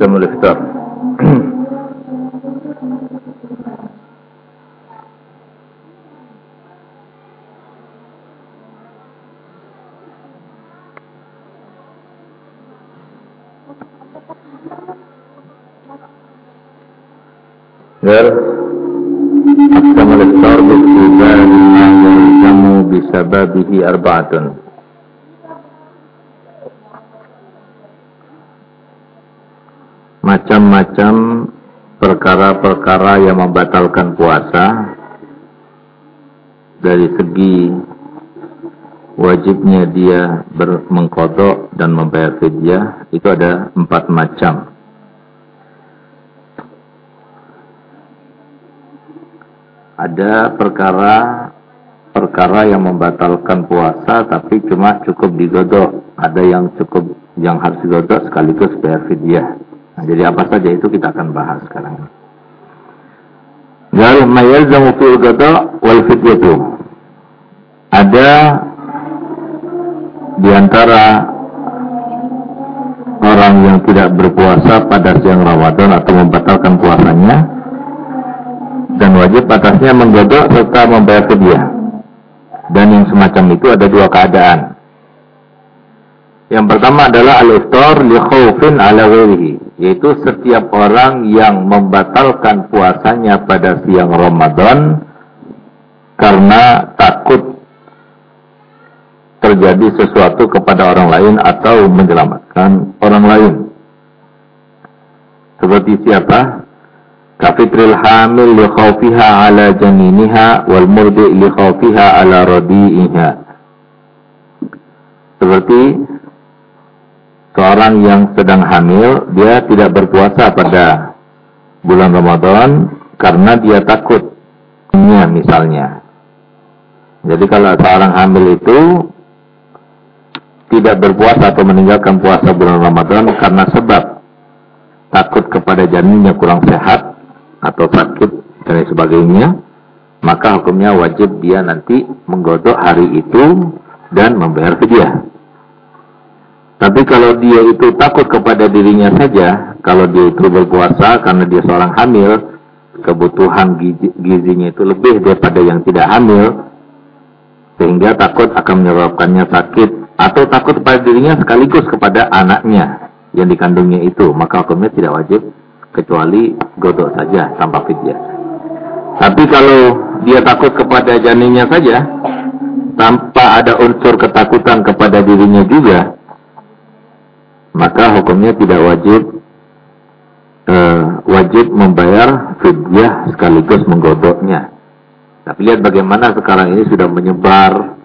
كمل الإفطار غير أقسم الإفطار بالسباب ما يلزم بسببه أربعة. Macam-macam perkara-perkara yang membatalkan puasa dari segi wajibnya dia mengkodok dan membayar fidyah itu ada empat macam. Ada perkara perkara yang membatalkan puasa tapi cuma cukup digodok. Ada yang cukup yang harus digodok sekaligus bayar fidyah. Nah, jadi apa saja itu kita akan bahas sekarang. Gal mayalzamu fil qada wal fidyatu. Ada di antara orang yang tidak berpuasa pada siang Ramadan atau membatalkan puasanya dan wajib atasnya menggodok serta membayar fidyah. Dan yang semacam itu ada dua keadaan. Yang pertama adalah al-iftar li khaufin ala ghairihi yaitu setiap orang yang membatalkan puasanya pada siang Ramadan karena takut terjadi sesuatu kepada orang lain atau menyelamatkan orang lain. Seperti siapa? Kafitril hamil li khawfiha ala janiniha wal murdi li khawfiha ala radi'iha. Seperti seorang yang sedang hamil, dia tidak berpuasa pada bulan Ramadan karena dia takut misalnya. Jadi kalau seorang hamil itu tidak berpuasa atau meninggalkan puasa bulan Ramadan karena sebab takut kepada janinnya kurang sehat atau sakit dan sebagainya, maka hukumnya wajib dia nanti menggodok hari itu dan membayar fidyah. Tapi kalau dia itu takut kepada dirinya saja, kalau dia itu berpuasa karena dia seorang hamil, kebutuhan gizi, gizinya itu lebih daripada yang tidak hamil, sehingga takut akan menyebabkannya sakit, atau takut kepada dirinya sekaligus kepada anaknya yang dikandungnya itu, maka hukumnya tidak wajib kecuali godok saja tanpa fidyah. Tapi kalau dia takut kepada janinnya saja, tanpa ada unsur ketakutan kepada dirinya juga, maka hukumnya tidak wajib uh, wajib membayar fidyah sekaligus menggodoknya. Tapi lihat bagaimana sekarang ini sudah menyebar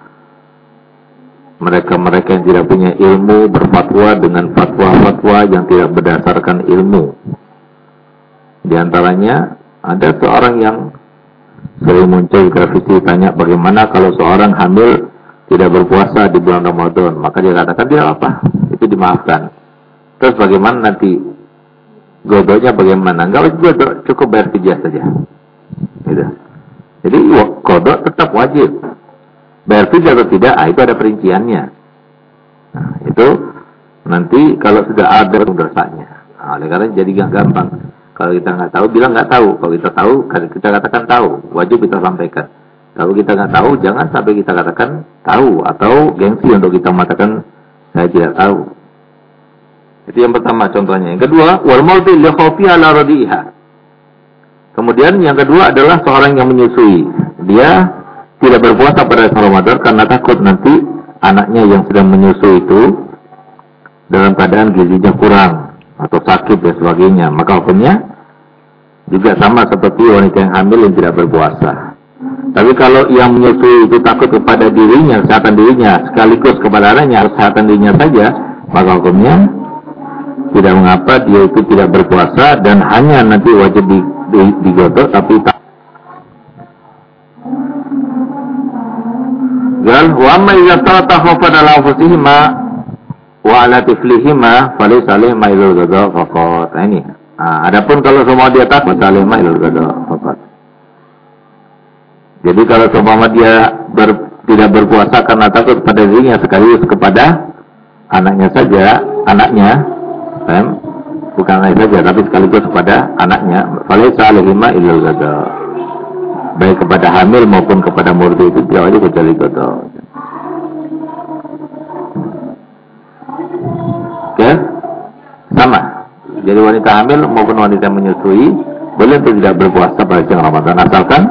mereka-mereka yang tidak punya ilmu berfatwa dengan fatwa-fatwa yang tidak berdasarkan ilmu. Di antaranya ada seorang yang sering muncul grafiti tanya bagaimana kalau seorang hamil tidak berpuasa di bulan Ramadan, maka dia katakan dia apa? Itu dimaafkan. Terus bagaimana nanti godoknya bagaimana? Enggak godok, cukup bayar fidyah saja. Gitu. Jadi godok tetap wajib. Bayar fidyah atau tidak, ah, itu ada perinciannya. Nah, itu nanti kalau sudah ada dosanya. Nah, oleh karena jadi gak gampang. Kalau kita nggak tahu, bilang nggak tahu. Kalau kita tahu, kita katakan tahu. Wajib kita sampaikan. Kalau kita nggak tahu, jangan sampai kita katakan tahu atau gengsi untuk kita mengatakan saya tidak tahu. Itu yang pertama contohnya. Yang kedua, wal mauti li ala radiha. Kemudian yang kedua adalah seorang yang menyusui. Dia tidak berpuasa pada Ramadan karena takut nanti anaknya yang sedang menyusui itu dalam keadaan gizinya kurang atau sakit dan sebagainya. Maka hukumnya juga sama seperti wanita yang hamil yang tidak berpuasa. Tapi kalau yang menyusui itu takut kepada dirinya, kesehatan dirinya, sekaligus kepada anaknya, kesehatan dirinya saja, maka hukumnya tidak mengapa dia itu tidak berpuasa dan hanya nanti wajib di, di, digodok tapi tak Gal wa amma idza taratahu pada anfusihima wa ala tiflihima falaysa alayhi mailul ghadha faqat. Nah, ini. Nah, adapun kalau semua dia takut alayhi mailul ghadha faqat. Jadi kalau semua dia ber, tidak berpuasa karena takut pada dirinya sekaligus kepada anaknya saja, anaknya, kan? bukan anaknya saja, tapi sekaligus kepada anaknya, falaisa alaihima illal gada. Baik kepada hamil maupun kepada murdi itu tidak wajib kecuali gada. Oke? Sama. Jadi wanita hamil maupun wanita menyusui boleh untuk tidak berpuasa pada siang Ramadan asalkan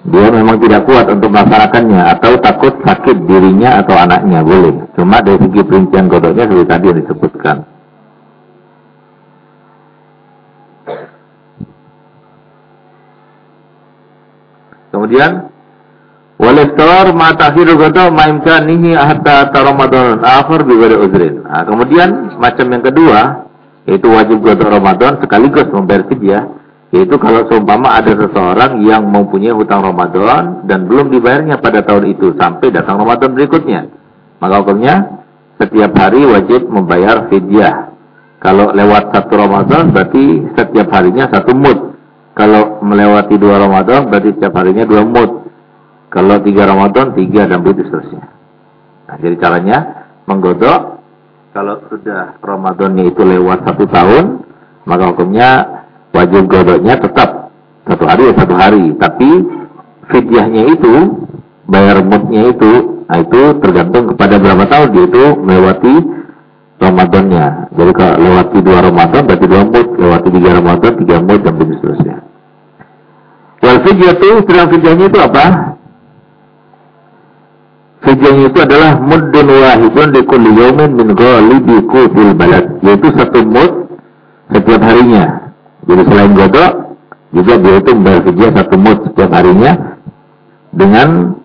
dia memang tidak kuat untuk melaksanakannya atau takut sakit dirinya atau anaknya boleh. Cuma dari segi perincian godoknya seperti tadi yang disebutkan. Kemudian Walistor matahiru godo nihi hatta Ramadan akhir bi uzrin. Nah, kemudian macam yang kedua yaitu wajib godo Ramadan sekaligus membayar fidyah yaitu kalau seumpama ada seseorang yang mempunyai hutang Ramadan dan belum dibayarnya pada tahun itu sampai datang Ramadan berikutnya. Maka hukumnya setiap hari wajib membayar fidyah. Kalau lewat satu Ramadan berarti setiap harinya satu mud. Kalau melewati dua Ramadan berarti setiap harinya dua mud. Kalau tiga Ramadan tiga dan begitu seterusnya. Nah, jadi caranya menggodok kalau sudah Ramadannya itu lewat satu tahun maka hukumnya wajib godoknya tetap satu hari ya satu hari tapi fidyahnya itu bayar mutnya itu nah itu tergantung kepada berapa tahun dia itu melewati Ramadannya. Jadi kalau lewati dua Ramadan berarti dua mut. Lewati tiga Ramadan tiga mut dan begitu seterusnya. Wal itu sedang fidyahnya itu apa? Fidyahnya itu adalah muddun wahidun di kulli yawmin min ghalibi kutil balad. Yaitu satu mud setiap harinya. Jadi selain godok, juga dia itu membayar satu mut setiap harinya dengan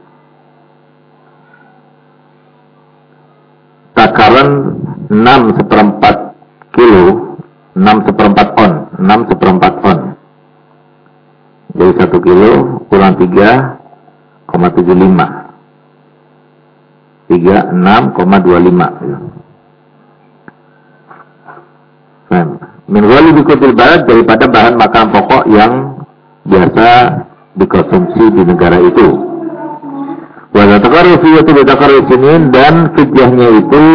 takaran 6 seperempat kilo, 6 seperempat on, 6 seperempat on. Jadi satu kilo kurang 3,75. 36,25. Faham? min wali bikutil balad daripada bahan makanan pokok yang biasa dikonsumsi di negara itu. Wala taqarru fi sinin dan fidyahnya itu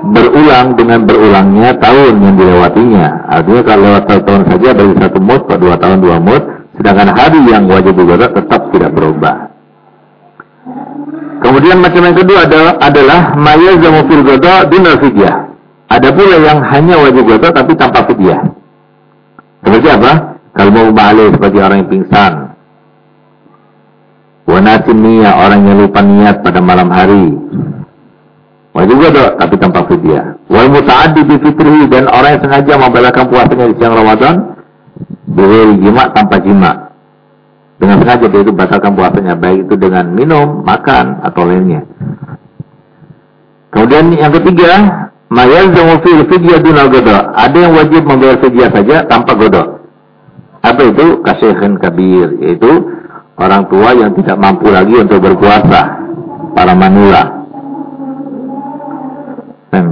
berulang dengan berulangnya tahun yang dilewatinya. Artinya kalau lewat satu tahun saja dari satu mut ke dua tahun dua mut, sedangkan hari yang wajib digodok tetap tidak berubah. Kemudian macam yang kedua adalah, adalah maya zamufil godo dinal fidyah. Ada pula yang hanya wajib godok tapi tanpa fidyah. Seperti apa? Kalau mau balik seperti orang yang pingsan. Wanasin niat orang yang lupa niat pada malam hari. Wajib godok tapi tanpa fidyah. Wal muta'addi bi fitrihi dan orang yang sengaja membatalkan puasanya di siang Ramadan beri jima tanpa jima. Dengan sengaja dia itu batalkan puasanya baik itu dengan minum, makan atau lainnya. Kemudian yang ketiga, Mayalzamu fil fidyah dunal godo. Ada yang wajib membayar fidyah saja tanpa godo. Apa itu? Kasyekhin kabir. Yaitu orang tua yang tidak mampu lagi untuk berpuasa. Para manula.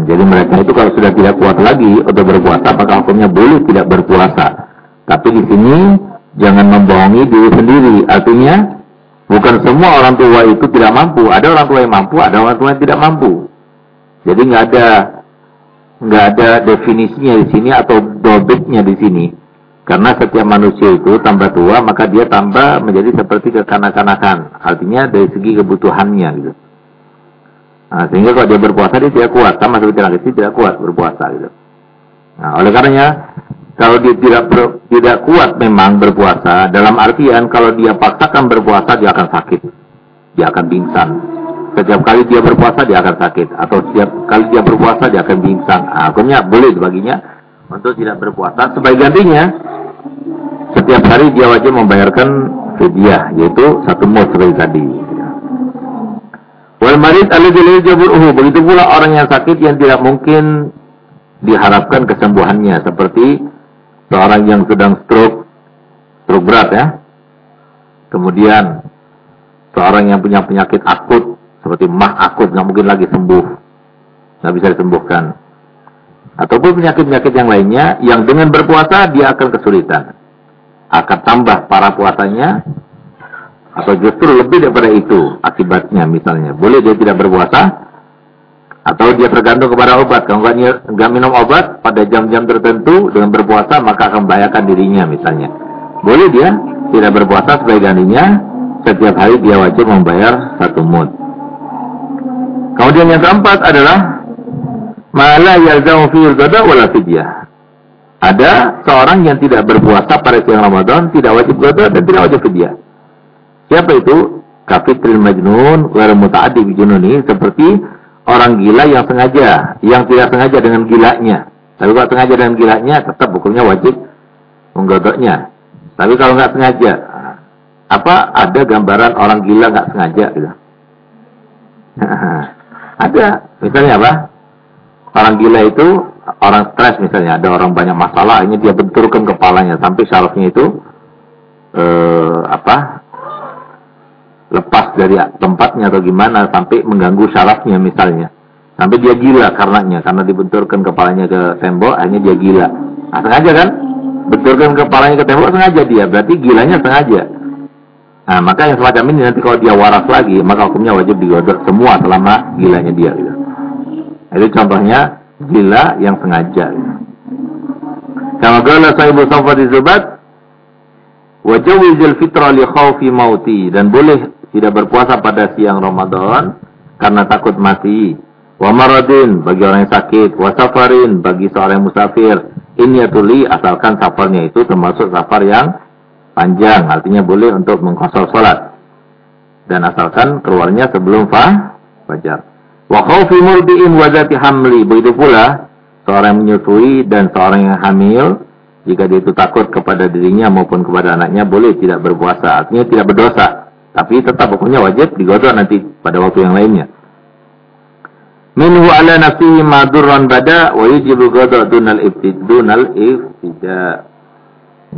Jadi mereka itu kalau sudah tidak kuat lagi untuk berpuasa, maka hukumnya boleh tidak berpuasa. Tapi di sini jangan membohongi diri sendiri. Artinya bukan semua orang tua itu tidak mampu. Ada orang tua yang mampu, ada orang tua yang tidak mampu. Jadi nggak ada nggak ada definisinya di sini atau dobitnya di sini. Karena setiap manusia itu tambah tua, maka dia tambah menjadi seperti kekanak-kanakan. Artinya dari segi kebutuhannya gitu. Nah, sehingga kalau dia berpuasa dia tidak kuat, sama seperti anak kecil tidak kuat berpuasa gitu. Nah, oleh karenanya kalau dia tidak ber, tidak kuat memang berpuasa, dalam artian kalau dia paksakan berpuasa dia akan sakit, dia akan pingsan. Setiap kali dia berpuasa dia akan sakit atau setiap kali dia berpuasa dia akan pingsan. Nah, akhirnya boleh baginya untuk tidak berpuasa. Sebagai gantinya setiap hari dia wajib membayarkan fidyah yaitu satu seperti tadi. Wal marid alladzi jaburuhu begitu pula orang yang sakit yang tidak mungkin diharapkan kesembuhannya. Seperti seorang yang sedang stroke stroke berat ya. Kemudian seorang yang punya penyakit akut seperti mah akut nggak mungkin lagi sembuh. Nggak bisa disembuhkan. Ataupun penyakit-penyakit yang lainnya yang dengan berpuasa dia akan kesulitan. Akan tambah para puasanya atau justru lebih daripada itu akibatnya misalnya boleh dia tidak berpuasa Atau dia tergantung kepada obat. Kalau nggak nggak minum obat pada jam-jam tertentu dengan berpuasa maka akan membahayakan dirinya misalnya. Boleh dia tidak berpuasa sebagai gantinya setiap hari dia wajib membayar satu mud. Kemudian yang keempat adalah mala yalzamu fi'il qada wala fidyah. Ada seorang yang tidak berpuasa pada siang Ramadan, tidak wajib qada dan tidak wajib fidyah. Siapa itu? Kafitril majnun, wa muta'addi bijununi, seperti orang gila yang sengaja, yang tidak sengaja dengan gilanya. Tapi kalau sengaja dengan gilanya, tetap hukumnya wajib menggodoknya. Tapi kalau nggak sengaja, apa ada gambaran orang gila nggak sengaja gitu? ada, misalnya apa? Orang gila itu orang stres misalnya, ada orang banyak masalah, ini dia benturkan kepalanya sampai syarafnya itu eh, apa? Lepas dari tempatnya atau gimana sampai mengganggu syarafnya misalnya. Sampai dia gila karenanya, karena dibenturkan kepalanya ke tembok, akhirnya dia gila. Nah, sengaja kan? Benturkan kepalanya ke tembok sengaja dia, berarti gilanya sengaja. Nah, maka yang semacam ini nanti kalau dia waras lagi, maka hukumnya wajib digodok semua selama gilanya dia. Gitu. Itu contohnya gila yang sengaja. Gitu. Kama qala sahibu Safati Zubat, wajawizil fitra li khawfi mauti dan boleh tidak berpuasa pada siang Ramadan karena takut mati. Wa maradin bagi orang yang sakit, wa safarin bagi seorang yang musafir. Ini tuli asalkan safarnya itu termasuk safar yang panjang, artinya boleh untuk mengkosor sholat. Dan asalkan keluarnya sebelum fah, fajar. Wa khawfi murdi'in wa zati hamli. Begitu pula seorang yang menyusui dan seorang yang hamil jika dia itu takut kepada dirinya maupun kepada anaknya boleh tidak berpuasa, artinya tidak berdosa. Tapi tetap hukumnya wajib digodok nanti pada waktu yang lainnya. Minhu ala nafsihi madurran bada wa yujibu godok dunal iftid dunal iftida.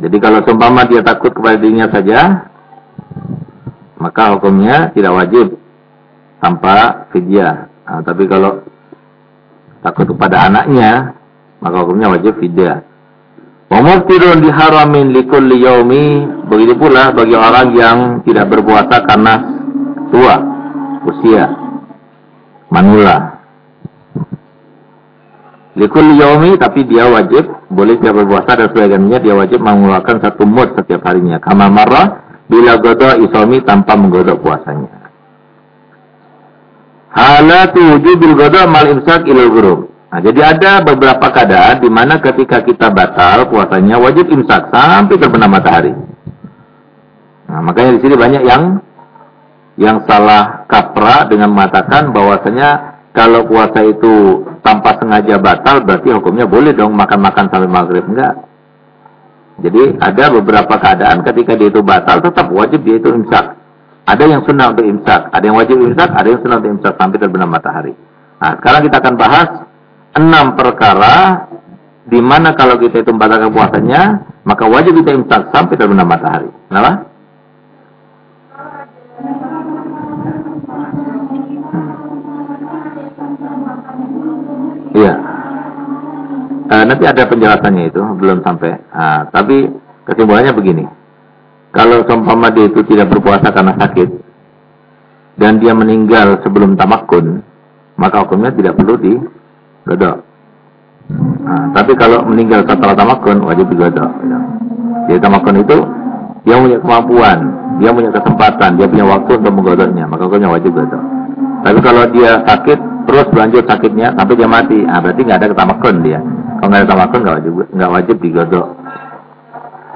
Jadi kalau seumpama dia takut kepada dirinya saja, maka hukumnya tidak wajib tanpa fidyah. Nah, tapi kalau takut kepada anaknya, maka hukumnya wajib fidyah. Wa diharamin likulli yaumi. Begitu pula bagi orang yang tidak berpuasa karena tua, usia, manula. Likulli yaumi tapi dia wajib boleh dia berpuasa dan sebagainya dia wajib mengeluarkan satu mud setiap harinya. Kama marah bila godo isomi tanpa menggodok puasanya. Halatu wujubil godo mal imsak ilal gurub. Nah, jadi ada beberapa keadaan di mana ketika kita batal puasanya wajib imsak sampai terbenam matahari. Nah, makanya di sini banyak yang yang salah kaprah dengan mengatakan bahwasanya kalau puasa itu tanpa sengaja batal berarti hukumnya boleh dong makan-makan sampai maghrib enggak. Jadi ada beberapa keadaan ketika dia itu batal tetap wajib dia itu imsak. Ada yang sunnah untuk imsak, ada yang wajib imsak, ada yang sunnah untuk imsak sampai terbenam matahari. Nah, sekarang kita akan bahas enam perkara di mana kalau kita itu membatalkan puasanya, maka wajib kita imsak sampai terbenam matahari. Kenapa? Iya. E, nanti ada penjelasannya itu, belum sampai. Nah, tapi kesimpulannya begini. Kalau seumpama dia itu tidak berpuasa karena sakit, dan dia meninggal sebelum tamakun, maka hukumnya tidak perlu di godok. Nah, tapi kalau meninggal setelah tamakun wajib digodok. Jadi tamakun itu dia punya kemampuan, dia punya kesempatan, dia punya waktu untuk menggodoknya, maka hukumnya wajib godok. Tapi kalau dia sakit terus berlanjut sakitnya sampai dia mati, ah berarti nggak ada ketamakun dia. Kalau nggak ada tamakun nggak wajib nggak wajib digodok.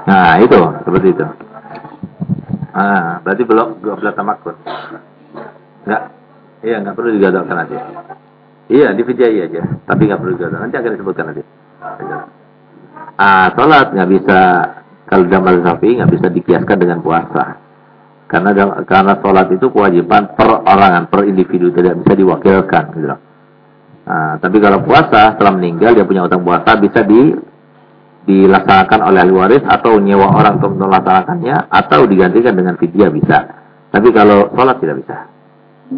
Nah itu seperti itu. Ah berarti belum belum tamakun. Nggak, iya nggak perlu digodokkan nanti. Iya, difijai aja. Tapi nggak perlu juga. Nanti akan disebutkan nanti. Ah, sholat nggak bisa kalau dalam sapi nggak bisa dikiaskan dengan puasa. Karena karena sholat itu kewajiban perorangan, per individu tidak bisa diwakilkan. Gitu. Nah, tapi kalau puasa setelah meninggal dia punya utang puasa bisa di dilaksanakan oleh ahli waris atau nyewa orang untuk melaksanakannya atau digantikan dengan fidyah bisa. Tapi kalau sholat tidak bisa.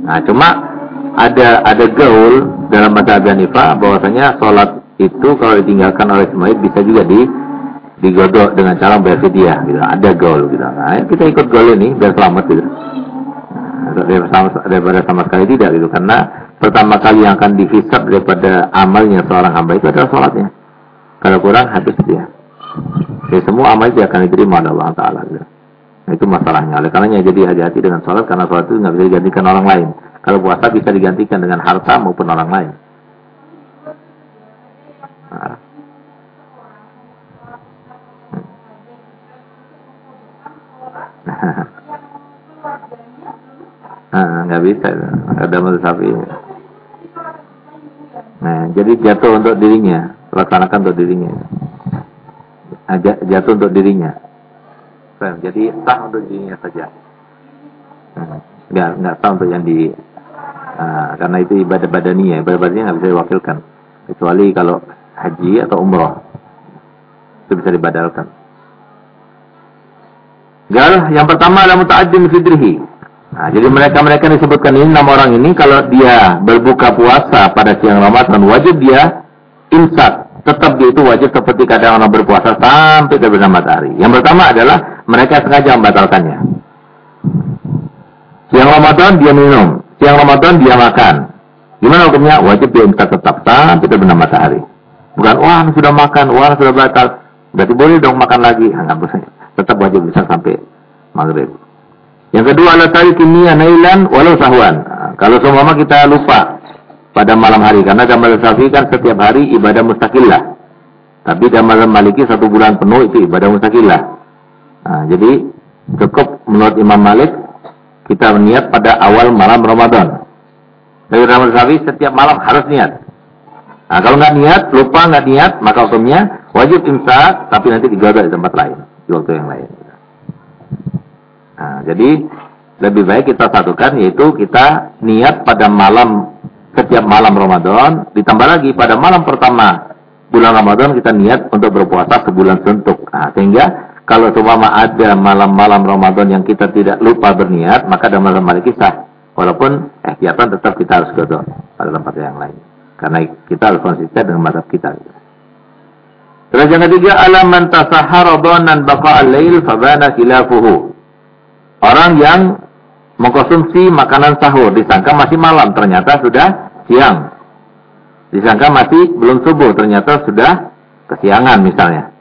Nah, cuma ada ada gaul dalam bahasa Hanifah bahwasanya sholat itu kalau ditinggalkan oleh semayit bisa juga di digodok dengan cara bayar fidyah gitu. Ada gaul gitu. Nah, kita ikut gaul ini biar selamat gitu. Nah, daripada sama, sama sekali tidak gitu karena pertama kali yang akan dihisap daripada amalnya seorang hamba itu adalah sholatnya. Kalau kurang habis dia. Jadi semua amal itu akan diterima oleh Allah Taala. Nah, itu masalahnya. Oleh karenanya jadi hati-hati dengan sholat karena sholat itu nggak bisa digantikan orang lain. Kalau puasa bisa digantikan dengan harta maupun orang lain. Nah. nah, nggak bisa. Ada sapi. Nah jadi jatuh untuk dirinya. Laksanakan untuk dirinya. Jatuh untuk dirinya. Jadi sah untuk dirinya saja. Nah, nggak nggak sah untuk yang di karena itu ibadah badaniyah ibadah badaniyah nggak bisa diwakilkan kecuali kalau haji atau umroh itu bisa dibadalkan Gal, yang pertama adalah muta'addim fidrihi. Nah, jadi mereka-mereka disebutkan ini enam orang ini kalau dia berbuka puasa pada siang Ramadan wajib dia imsak. Tetap dia itu wajib seperti kadang orang berpuasa sampai terbenam matahari. Yang pertama adalah mereka sengaja membatalkannya. Siang Ramadan dia minum, siang Ramadan dia makan. Gimana hukumnya? Wajib dia imsak tetap sampai terbenam matahari. Bukan, wah sudah makan, wah sudah batal. Berarti boleh dong makan lagi. Enggak boleh tetap wajib bisa sampai maghrib. Yang kedua adalah tari kimia nailan walau sahwan. Nah, kalau seumpama kita lupa pada malam hari karena dalam Syafi'i kan setiap hari ibadah mustakillah. Tapi dalam Maliki satu bulan penuh itu ibadah mustakillah. Nah, jadi cukup menurut Imam Malik kita niat pada awal malam Ramadan. Dari Ramadan Syafi'i setiap malam harus niat. Nah, kalau nggak niat, lupa nggak niat, maka hukumnya wajib imsak, tapi nanti digagal di tempat lain di waktu yang lain. Nah, jadi lebih baik kita satukan yaitu kita niat pada malam setiap malam Ramadan ditambah lagi pada malam pertama bulan Ramadan kita niat untuk berpuasa sebulan suntuk. Nah, sehingga kalau seumpama ada malam-malam Ramadan yang kita tidak lupa berniat, maka ada malam hari kisah. Walaupun eh tetap kita harus godok pada tempat yang lain. Karena kita harus konsisten dengan mata kita. Terus yang ketiga, alam man tasahhara dhanan baqa al-lail fabana khilafuhu. Orang yang mengkonsumsi makanan sahur disangka masih malam, ternyata sudah siang. Disangka masih belum subuh, ternyata sudah kesiangan misalnya.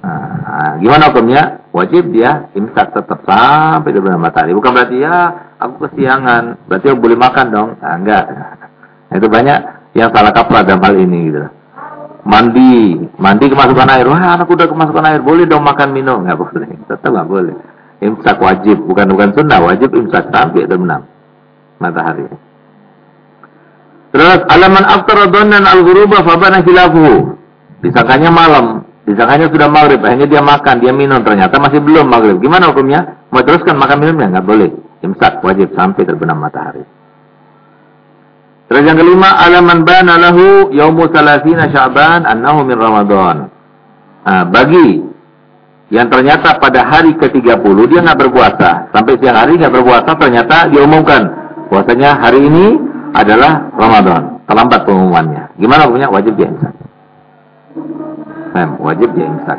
Nah, gimana hukumnya? Wajib dia imsak tetap sampai di bulan matahari. Bukan berarti ya aku kesiangan, berarti aku boleh makan dong. Nah, enggak. Nah, itu banyak yang salah kaprah dalam hal ini gitu mandi, mandi kemasukan air. Wah, anak udah kemasukan air, boleh dong makan minum? Nggak boleh, tetap nggak boleh. Imsak wajib, bukan bukan sunnah, wajib imsak sampai terbenam matahari. Terus alaman aftara dan al-ghuruba fabana khilafuhu. Disangkanya malam, disangkanya sudah maghrib, akhirnya dia makan, dia minum, ternyata masih belum maghrib. Gimana hukumnya? Mau teruskan makan minumnya? Nggak boleh. Imsak wajib sampai terbenam matahari. Terus yang kelima, alaman bana lahu yaumu salasina sya'ban annahu min Ramadan. Nah, bagi yang ternyata pada hari ke-30 dia nggak berpuasa, sampai siang hari nggak berpuasa, ternyata diumumkan puasanya hari ini adalah Ramadan. Terlambat pengumumannya. Gimana punya wajib dia imsak. Mem, wajib dia imsak.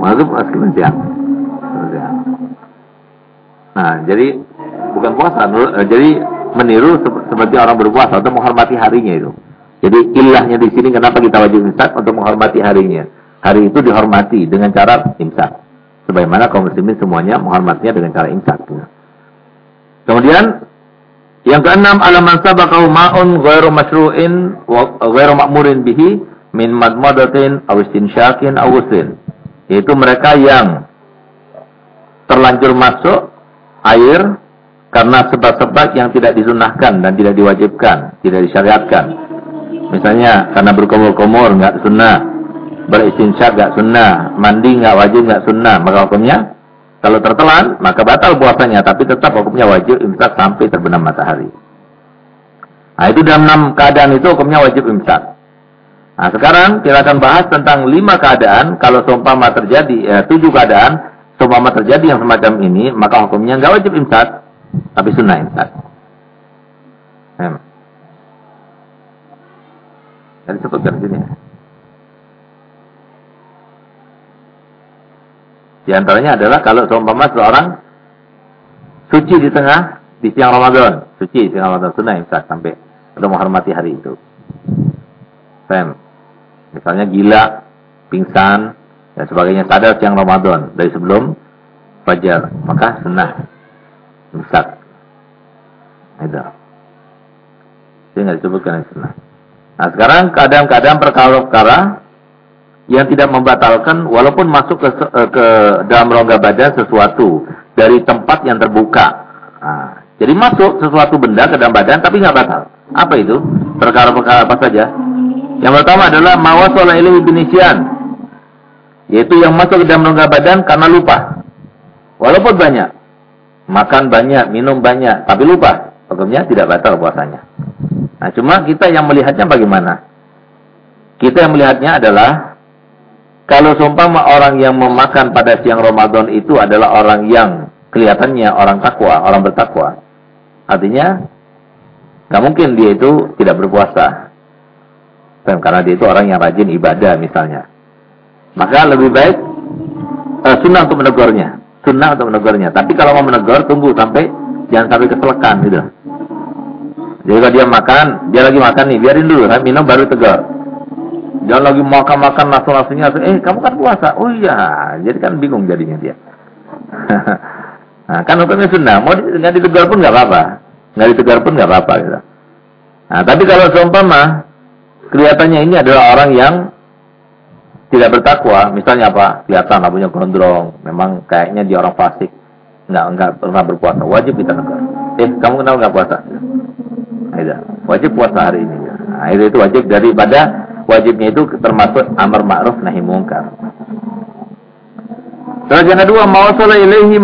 Wajib puasa siang. Nah, jadi bukan puasa, jadi meniru seperti orang berpuasa untuk menghormati harinya itu. Jadi ilahnya di sini kenapa kita wajib imsak untuk menghormati harinya. Hari itu dihormati dengan cara imsak. Sebagaimana kaum muslimin semuanya menghormatinya dengan cara imsak. Kemudian yang keenam alaman sabaqahu ma'un ghairu masyru'in wa ma'murin bihi min madmadatin aw istinsyakin aw Yaitu mereka yang terlanjur masuk air karena sebab-sebab yang tidak disunahkan dan tidak diwajibkan, tidak disyariatkan. Misalnya karena berkumur-kumur nggak sunnah, beristinsyak nggak sunnah, mandi nggak wajib nggak sunnah, maka hukumnya kalau tertelan maka batal puasanya, tapi tetap hukumnya wajib imsak sampai terbenam matahari. Nah itu dalam enam keadaan itu hukumnya wajib imsak. Nah sekarang kita akan bahas tentang lima keadaan kalau seumpama terjadi ya, tujuh keadaan seumpama terjadi yang semacam ini maka hukumnya nggak wajib imsak tapi sunnah imsak. Hmm. Dan disebutkan di sini. Di antaranya adalah kalau seumpama seorang suci di tengah di siang Ramadan, suci siang Ramadan sunnah imsak sampai untuk menghormati hari itu. Fem. Misalnya gila, pingsan, dan sebagainya sadar siang Ramadan dari sebelum fajar, maka sunnah imsak. Itu. Itu nggak disebutkan sunnah. Nah sekarang kadang-kadang perkara-perkara yang tidak membatalkan walaupun masuk ke, ke dalam rongga badan sesuatu dari tempat yang terbuka. Nah, jadi masuk sesuatu benda ke dalam badan tapi nggak batal. Apa itu? Perkara-perkara apa saja? Yang pertama adalah mawasola ilahi binisian. Yaitu yang masuk ke dalam rongga badan karena lupa. Walaupun banyak. Makan banyak, minum banyak, tapi lupa. Hukumnya tidak batal puasanya. Nah, cuma kita yang melihatnya bagaimana? Kita yang melihatnya adalah kalau seumpama orang yang memakan pada siang Ramadan itu adalah orang yang kelihatannya orang takwa, orang bertakwa. Artinya nggak mungkin dia itu tidak berpuasa. Karena dia itu orang yang rajin ibadah misalnya. Maka lebih baik uh, sunnah untuk menegurnya. Sunnah untuk menegurnya. Tapi kalau mau menegur, tunggu sampai jangan sampai keselekan gitu. Jadi kalau dia makan, dia lagi makan nih, biarin dulu, kan? minum baru tegar. Jangan lagi makan-makan langsung-langsungnya, eh kamu kan puasa. Oh iya, jadi kan bingung jadinya dia. nah, kan hukumnya sunnah, mau nggak ditegar pun nggak apa-apa. Nggak ditegar pun nggak apa-apa. Gitu. Nah, tapi kalau seumpama, kelihatannya ini adalah orang yang tidak bertakwa, misalnya apa? Kelihatan punya gondrong, memang kayaknya dia orang fasik, nggak nggak pernah berpuasa, wajib kita tegar. Eh, kamu kenal nggak puasa? Itu. Wajib puasa hari ini. Nah, itu, wajib daripada wajibnya itu termasuk amar ma'ruf nahi mungkar. Terus yang kedua, mawasala ilaihi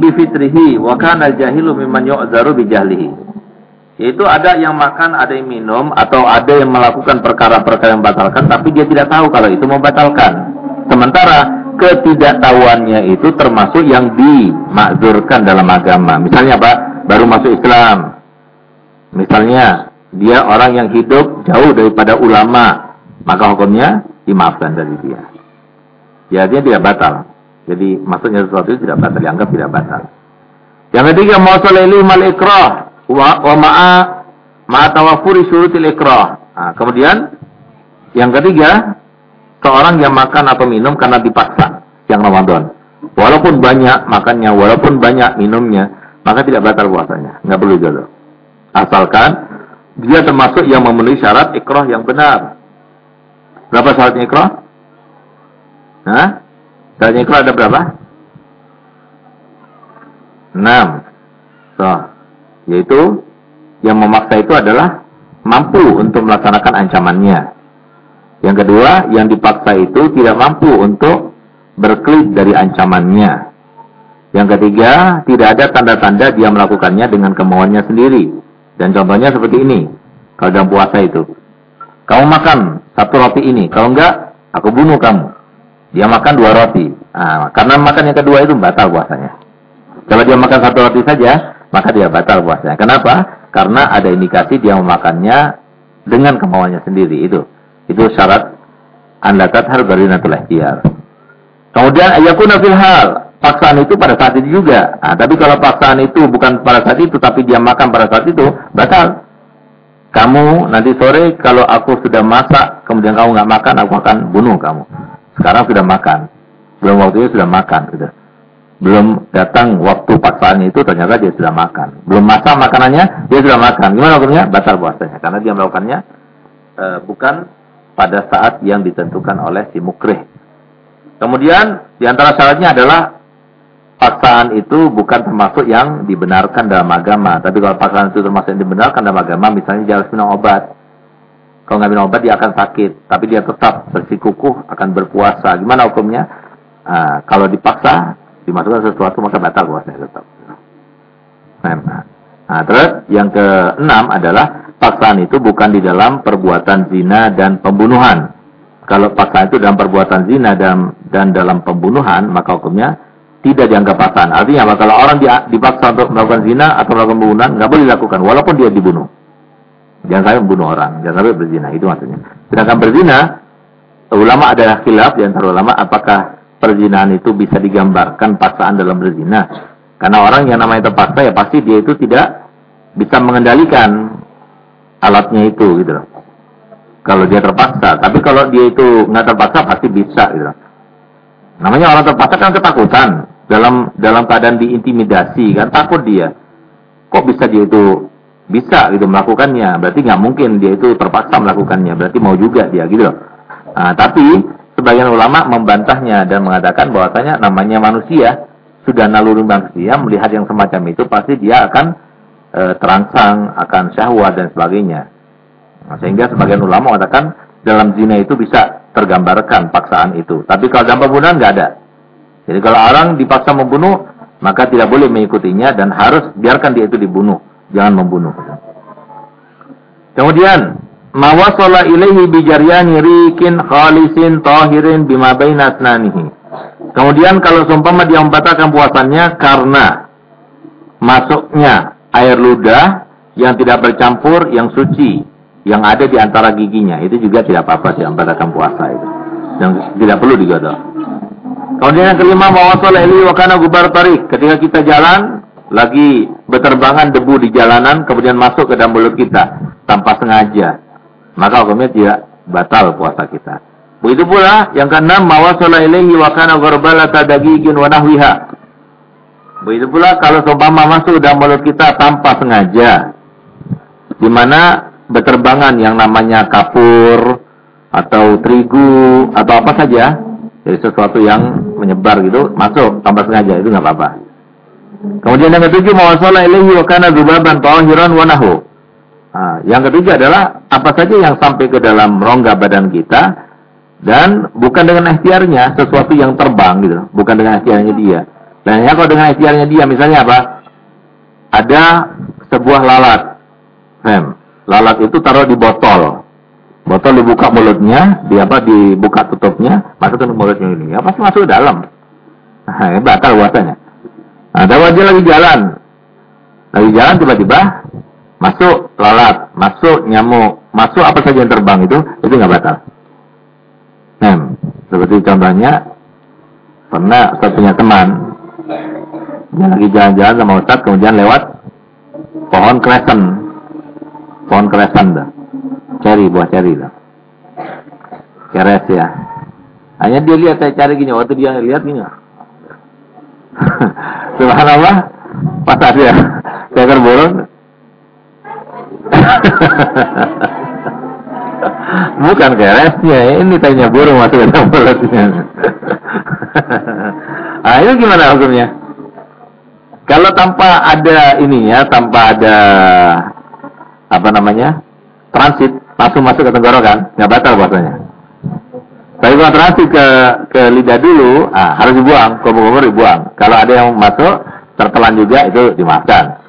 bi fitrihi wa kana al-jahilu mimman yu'zaru bi. Yaitu ada yang makan, ada yang minum atau ada yang melakukan perkara-perkara yang batalkan tapi dia tidak tahu kalau itu membatalkan. Sementara ketidaktahuannya itu termasuk yang dimakzurkan dalam agama. Misalnya apa? Baru masuk Islam, Misalnya dia orang yang hidup jauh daripada ulama, maka hukumnya dimaafkan dari dia. Ya dia tidak batal. Jadi maksudnya sesuatu itu tidak batal, dianggap tidak batal. Yang ketiga mausalili mal ikrah wa, ma'a ma'a tawafuri syurutil ikrah. Nah, kemudian yang ketiga seorang yang makan atau minum karena dipaksa yang Ramadan. Walaupun banyak makannya, walaupun banyak minumnya, maka tidak batal puasanya. Nggak perlu jodoh. Asalkan dia termasuk yang memenuhi syarat ikrah yang benar. Berapa syaratnya ikrah? Hah? Syaratnya ikrah ada berapa? Enam. So, yaitu yang memaksa itu adalah mampu untuk melaksanakan ancamannya. Yang kedua, yang dipaksa itu tidak mampu untuk berkelit dari ancamannya. Yang ketiga, tidak ada tanda-tanda dia melakukannya dengan kemauannya sendiri. Dan contohnya seperti ini. Kalau dalam puasa itu. Kamu makan satu roti ini. Kalau enggak, aku bunuh kamu. Dia makan dua roti. Nah, karena makan yang kedua itu batal puasanya. Kalau dia makan satu roti saja, maka dia batal puasanya. Kenapa? Karena ada indikasi dia memakannya dengan kemauannya sendiri. Itu itu syarat anda tathar barinatul ihtiyar. Kemudian ayakuna fil hal paksaan itu pada saat itu juga. Nah, tapi kalau paksaan itu bukan pada saat itu, tapi dia makan pada saat itu, batal. Kamu nanti sore kalau aku sudah masak, kemudian kamu nggak makan, aku akan bunuh kamu. Sekarang sudah makan, belum waktunya sudah makan, gitu. Belum datang waktu paksaan itu, ternyata dia sudah makan. Belum masak makanannya, dia sudah makan. Gimana hukumnya? Batal puasanya, karena dia melakukannya e, bukan pada saat yang ditentukan oleh si mukrih. Kemudian di antara syaratnya adalah paksaan itu bukan termasuk yang dibenarkan dalam agama. Tapi kalau paksaan itu termasuk yang dibenarkan dalam agama, misalnya dia harus minum obat. Kalau nggak minum obat dia akan sakit, tapi dia tetap bersikukuh akan berpuasa. Gimana hukumnya? Nah, kalau dipaksa dimasukkan sesuatu maka batal puasanya tetap. Nah, nah, terus yang keenam adalah paksaan itu bukan di dalam perbuatan zina dan pembunuhan. Kalau paksaan itu dalam perbuatan zina dan dan dalam pembunuhan, maka hukumnya tidak dianggap paksaan. Artinya apa? Kalau orang dipaksa untuk melakukan zina atau melakukan pembunuhan, nggak boleh dilakukan, walaupun dia dibunuh. Jangan sampai membunuh orang, jangan sampai berzina, itu maksudnya. Sedangkan berzina, ulama ada khilaf di antara ulama, apakah perzinahan itu bisa digambarkan paksaan dalam berzina? Karena orang yang namanya terpaksa ya pasti dia itu tidak bisa mengendalikan alatnya itu gitu loh. Kalau dia terpaksa, tapi kalau dia itu nggak terpaksa pasti bisa gitu loh. Namanya orang terpaksa kan ketakutan dalam dalam keadaan diintimidasi kan takut dia. Kok bisa dia itu bisa gitu melakukannya? Berarti nggak mungkin dia itu terpaksa melakukannya. Berarti mau juga dia gitu loh. Nah, tapi sebagian ulama membantahnya dan mengatakan bahwasanya namanya manusia sudah naluri manusia melihat yang semacam itu pasti dia akan e, terangsang, akan syahwat dan sebagainya. Nah, sehingga sebagian ulama mengatakan dalam zina itu bisa tergambarkan paksaan itu. Tapi kalau dalam pembunuhan nggak ada. Jadi kalau orang dipaksa membunuh, maka tidak boleh mengikutinya dan harus biarkan dia itu dibunuh, jangan membunuh. Kemudian, mawasala ilaihi bijaryani rikin khalisin tahirin bima baina Kemudian kalau seumpama dia membatalkan puasannya karena masuknya air ludah yang tidak bercampur, yang suci, yang ada di antara giginya, itu juga tidak apa-apa sih membatalkan puasa itu. Dan tidak perlu digodok. Kemudian yang kelima, mawasal ili wakana gubar tarik. Ketika kita jalan, lagi berterbangan debu di jalanan, kemudian masuk ke dalam mulut kita tanpa sengaja. Maka hukumnya tidak batal puasa kita. Begitu pula yang keenam mawasala ilaihi wa kana ghurbalata dagigin wa nahwiha. Begitu pula kalau seumpama masuk dalam mulut kita tanpa sengaja. Di mana berterbangan yang namanya kapur atau terigu atau apa saja. Jadi sesuatu yang menyebar gitu masuk tanpa sengaja itu nggak apa-apa. Kemudian yang ketujuh mawasala ilaihi wa kana dzubaban tahiran wa. Nah, yang ketujuh adalah apa saja yang sampai ke dalam rongga badan kita dan bukan dengan ikhtiarnya sesuatu yang terbang gitu. Bukan dengan ikhtiarnya dia. Dan ya kalau dengan ikhtiarnya dia misalnya apa? Ada sebuah lalat. Fem. lalat itu taruh di botol. Botol dibuka mulutnya di apa dibuka tutupnya masuk ke mulutnya ini. Apa sih masuk ke dalam? Nah, batal puasanya nah, ada wajah lagi jalan. Lagi jalan tiba-tiba masuk lalat masuk nyamuk masuk apa saja yang terbang itu itu nggak batal. Nah, seperti contohnya pernah saya punya teman dia lagi jalan-jalan sama Ustaz kemudian lewat pohon kresen pohon kresen dah. Ceri buah ceri dah. Keres ya. Hanya dia lihat saya cari gini waktu dia lihat gini. Subhanallah pas ada seekor burung Bukan keresnya, ini tanya burung masuk ke dalam mulutnya. ah, ini gimana hukumnya? Kalau tanpa ada ininya, tanpa ada apa namanya transit langsung masuk ke tenggorokan, nggak batal puasanya. Tapi kalau transit ke ke lidah dulu, ah, harus dibuang, kumur-kumur dibuang. Kalau ada yang masuk tertelan juga itu dimakan.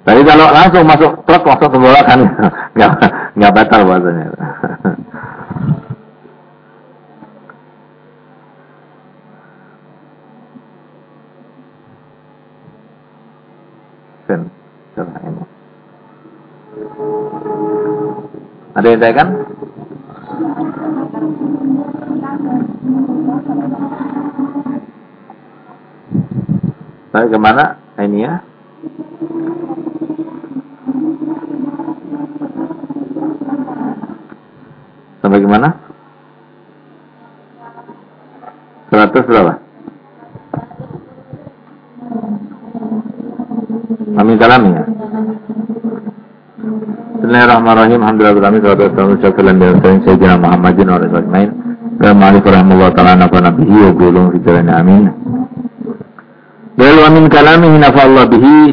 Tapi kalau langsung masuk truk masuk tenggorokan nggak nggak batal puasanya. Ada yang saya kan? Saya ke mana? Ini ya. Sampai gimana? 100 berapa? Amin kalami ya. Bismillahirrahmanirrahim. Alhamdulillah kami salatu wassalamu ala sayyidina Muhammadin wa ta'ala amin.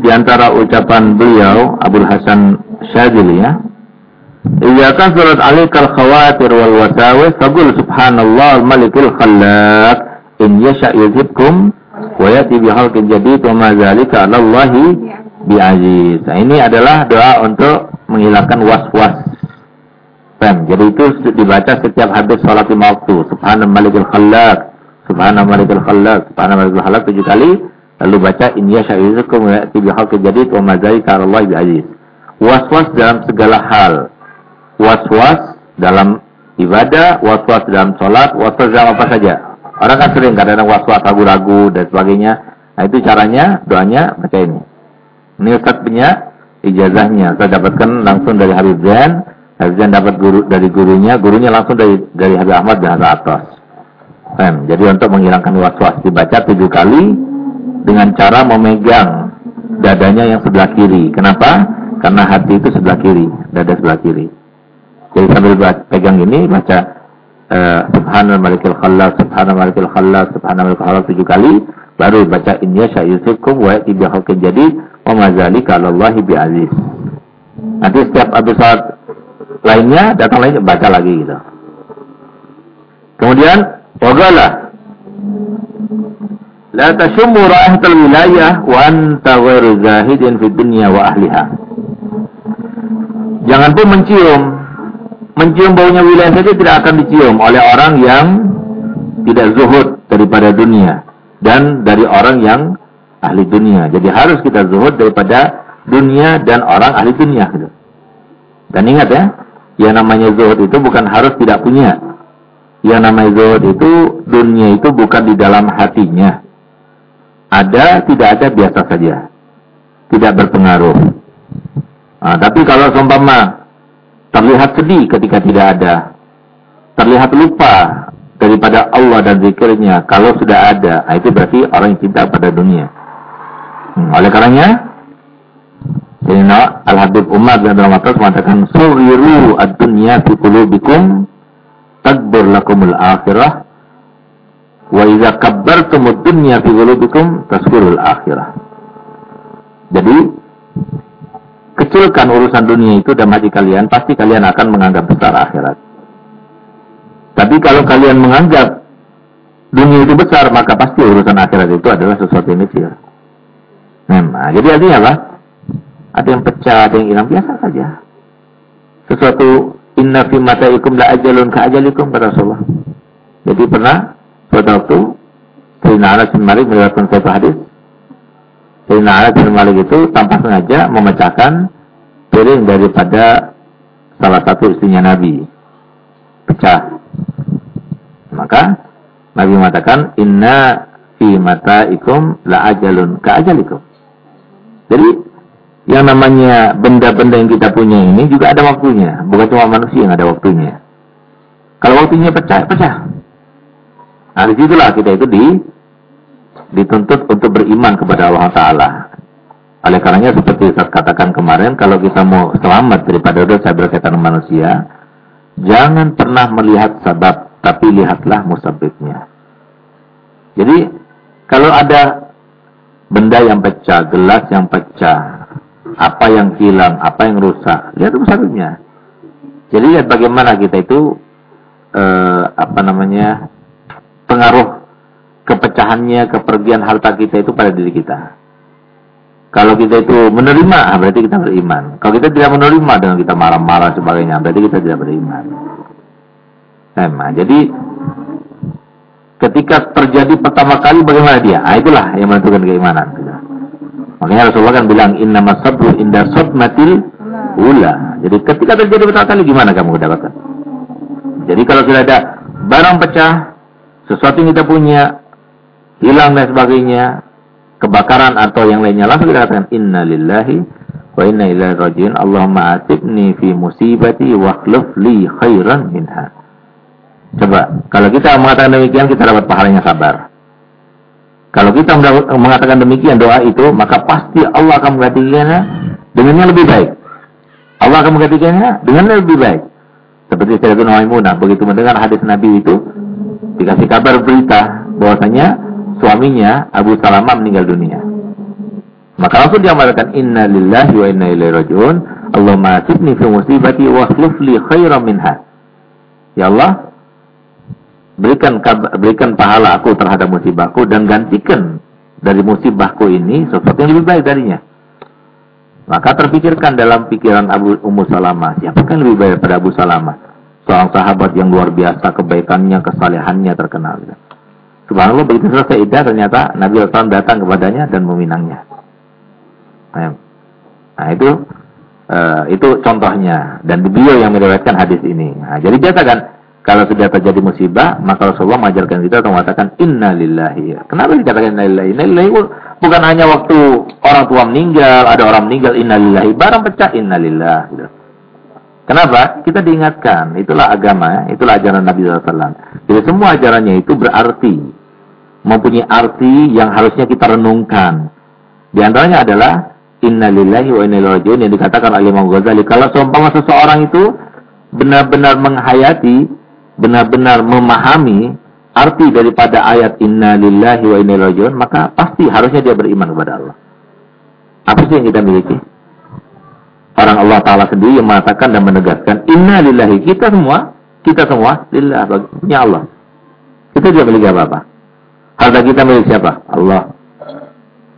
Antara ucapan beliau Abdul Hasan Syadzili ya. Idza kasarat alikal khawatir wal wasawis faqul subhanallah al-malikul khallaq in yasha yuzhibkum wa yati bi khalqin jadid wa ma zalika bi'aziz. Nah, ini adalah doa untuk menghilangkan was-was. Pem. Jadi itu dibaca setiap habis sholat lima waktu. Subhanallah malikul khallaq. Subhanallah malikul khallaq. Subhanallah malikul khallaq tujuh kali. Lalu baca inya sya'izukum wa ya'ti bihal kejadid wa mazai Allah bi'aziz. Was-was dalam segala hal. Was-was dalam ibadah, was-was dalam sholat, was-was dalam apa saja. Orang kan sering kadang-kadang was-was ragu-ragu dan sebagainya. Nah itu caranya, doanya baca ini. Ini Ustaz punya ijazahnya. Saya dapatkan langsung dari Habib Zain. Habib Zain dapat guru dari gurunya, gurunya langsung dari dari Habib Ahmad dan Habib Atas. Jadi untuk menghilangkan was-was dibaca tujuh kali dengan cara memegang dadanya yang sebelah kiri. Kenapa? Karena hati itu sebelah kiri, dada sebelah kiri. Jadi sambil pegang ini baca uh, Subhanal Malikil Khallas, Subhanal Malikil Khallas, Subhanal Malikil Khallas tujuh kali baru baca inna sya'yusikum wa ya'ti bihalqin jadi wa mazalika alallahi bi'aziz. Nanti setiap habis salat lainnya datang lagi baca lagi gitu. Kemudian wagala. La tashummu ra'ihatal wilayah wa anta ghairu zahidin fid dunya wa ahliha. Jangan pun mencium mencium baunya wilayah saja tidak akan dicium oleh orang yang tidak zuhud daripada dunia dan dari orang yang ahli dunia. Jadi harus kita zuhud daripada dunia dan orang ahli dunia. Gitu. Dan ingat ya, yang namanya zuhud itu bukan harus tidak punya. Yang namanya zuhud itu dunia itu bukan di dalam hatinya. Ada, tidak ada biasa saja. Tidak berpengaruh. Nah, tapi kalau seumpama terlihat sedih ketika tidak ada, terlihat lupa daripada Allah dan zikirnya kalau sudah ada. Nah itu berarti orang yang cinta pada dunia. Hmm, oleh karenanya Sayyidina Al-Habib Umar dan dalam atas mengatakan Suriru ad-dunya fi qulubikum takbur lakumul akhirah wa idza kabbartumud dunya fi taskurul akhirah. Jadi kecilkan urusan dunia itu dalam hati kalian pasti kalian akan menganggap besar akhirat tapi kalau kalian menganggap dunia itu besar, maka pasti urusan akhirat itu adalah sesuatu yang kecil. Nah, jadi artinya apa? Ada yang pecah, ada yang hilang, biasa saja. Sesuatu inna fi mataikum la ajalun ka ajalikum kata Rasulullah. Jadi pernah suatu waktu Sayyidina Anas bin Malik melihatkan satu hadis. Sayyidina Anas bin Malik itu tanpa sengaja memecahkan piring daripada salah satu istrinya Nabi. Pecah. Maka Nabi mengatakan inna fi ikum la ajalun ka. Jadi yang namanya benda-benda yang kita punya ini juga ada waktunya, bukan cuma manusia yang ada waktunya. Kalau waktunya pecah, pecah. Nah, di situlah kita itu di dituntut untuk beriman kepada Allah Ta'ala. Oleh karenanya seperti saya katakan kemarin, kalau kita mau selamat daripada dosa berkaitan manusia, jangan pernah melihat sebab tapi lihatlah musabibnya. Jadi kalau ada benda yang pecah, gelas yang pecah, apa yang hilang, apa yang rusak, lihat musabibnya. Jadi lihat bagaimana kita itu eh, apa namanya pengaruh kepecahannya, kepergian harta kita itu pada diri kita. Kalau kita itu menerima, ah, berarti kita beriman. Kalau kita tidak menerima dengan kita marah-marah sebagainya, berarti kita tidak beriman. Nah, jadi ketika terjadi pertama kali bagaimana dia? Ah itulah yang menentukan keimanan. Makanya Rasulullah kan bilang inna masabru inda sodmatil ula. Jadi ketika terjadi pertama kali gimana kamu mendapatkan? Jadi kalau sudah ada barang pecah, sesuatu yang kita punya hilang dan sebagainya, kebakaran atau yang lainnya langsung kita katakan inna lillahi wa inna ilaihi rajiun. Allahumma atibni fi musibati wa li khairan minha. Coba, kalau kita mengatakan demikian, kita dapat pahalanya sabar. Kalau kita mengatakan demikian doa itu, maka pasti Allah akan menggantikannya dengan yang lebih baik. Allah akan menggantikannya dengan yang lebih baik. Seperti Sayyidatuna Maimunah, begitu mendengar hadis Nabi itu, dikasih kabar berita bahwasanya suaminya Abu Salamah meninggal dunia. Maka langsung dia mengatakan inna lillahi wa inna ilaihi rajiun. Allahumma asibni fi musibati wa li khairan minha. Ya Allah, berikan berikan pahala aku terhadap musibahku dan gantikan dari musibahku ini sesuatu yang lebih baik darinya. Maka terpikirkan dalam pikiran Abu Ummu Salamah, siapa yang lebih baik daripada Abu Salamah? Seorang sahabat yang luar biasa kebaikannya, kesalehannya terkenal. Subhanallah begitu selesai idah ternyata Nabi SAW datang kepadanya dan meminangnya. Nah itu uh, itu contohnya dan beliau yang meriwayatkan hadis ini. Nah, jadi biasa kan kalau sudah terjadi musibah, maka Rasulullah mengajarkan kita untuk mengatakan inna lillahi. Kenapa dikatakan inna lillahi? Inna lillahi bukan hanya waktu orang tua meninggal, ada orang meninggal inna lillahi, barang pecah inna lillahi. Gitu. Kenapa? Kita diingatkan, itulah agama, itulah ajaran Nabi SAW. Jadi semua ajarannya itu berarti, mempunyai arti yang harusnya kita renungkan. Di antaranya adalah inna lillahi wa inna ilaihi yang dikatakan oleh Imam Ghazali. Kalau seumpama seseorang itu benar-benar menghayati benar-benar memahami arti daripada ayat inna lillahi wa inna ilaihi maka pasti harusnya dia beriman kepada Allah. Apa sih yang kita miliki? Orang Allah Ta'ala sendiri yang mengatakan dan menegaskan inna lillahi kita semua kita semua lillah punya Allah. Kita tidak miliki apa-apa. Harta kita milik siapa? Allah.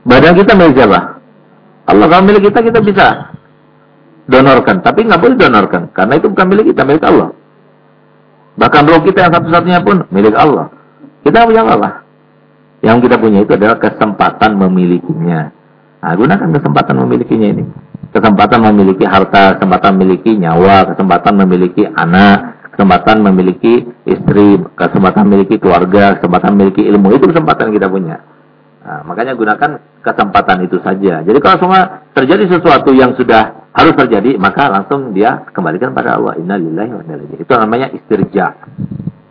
Badan kita milik siapa? Allah kalau milik kita kita bisa donorkan, tapi nggak boleh donorkan karena itu bukan milik kita, milik Allah. Bahkan roh kita yang satu-satunya pun milik Allah. Kita punya apa? Yang kita punya itu adalah kesempatan memilikinya. Nah, gunakan kesempatan memilikinya ini. Kesempatan memiliki harta, kesempatan memiliki nyawa, kesempatan memiliki anak, kesempatan memiliki istri, kesempatan memiliki keluarga, kesempatan memiliki ilmu. Itu kesempatan kita punya. Nah, makanya gunakan kesempatan itu saja. Jadi kalau semua terjadi sesuatu yang sudah harus terjadi, maka langsung dia kembalikan pada Allah. Innalillahi wa inna Itu namanya istirja.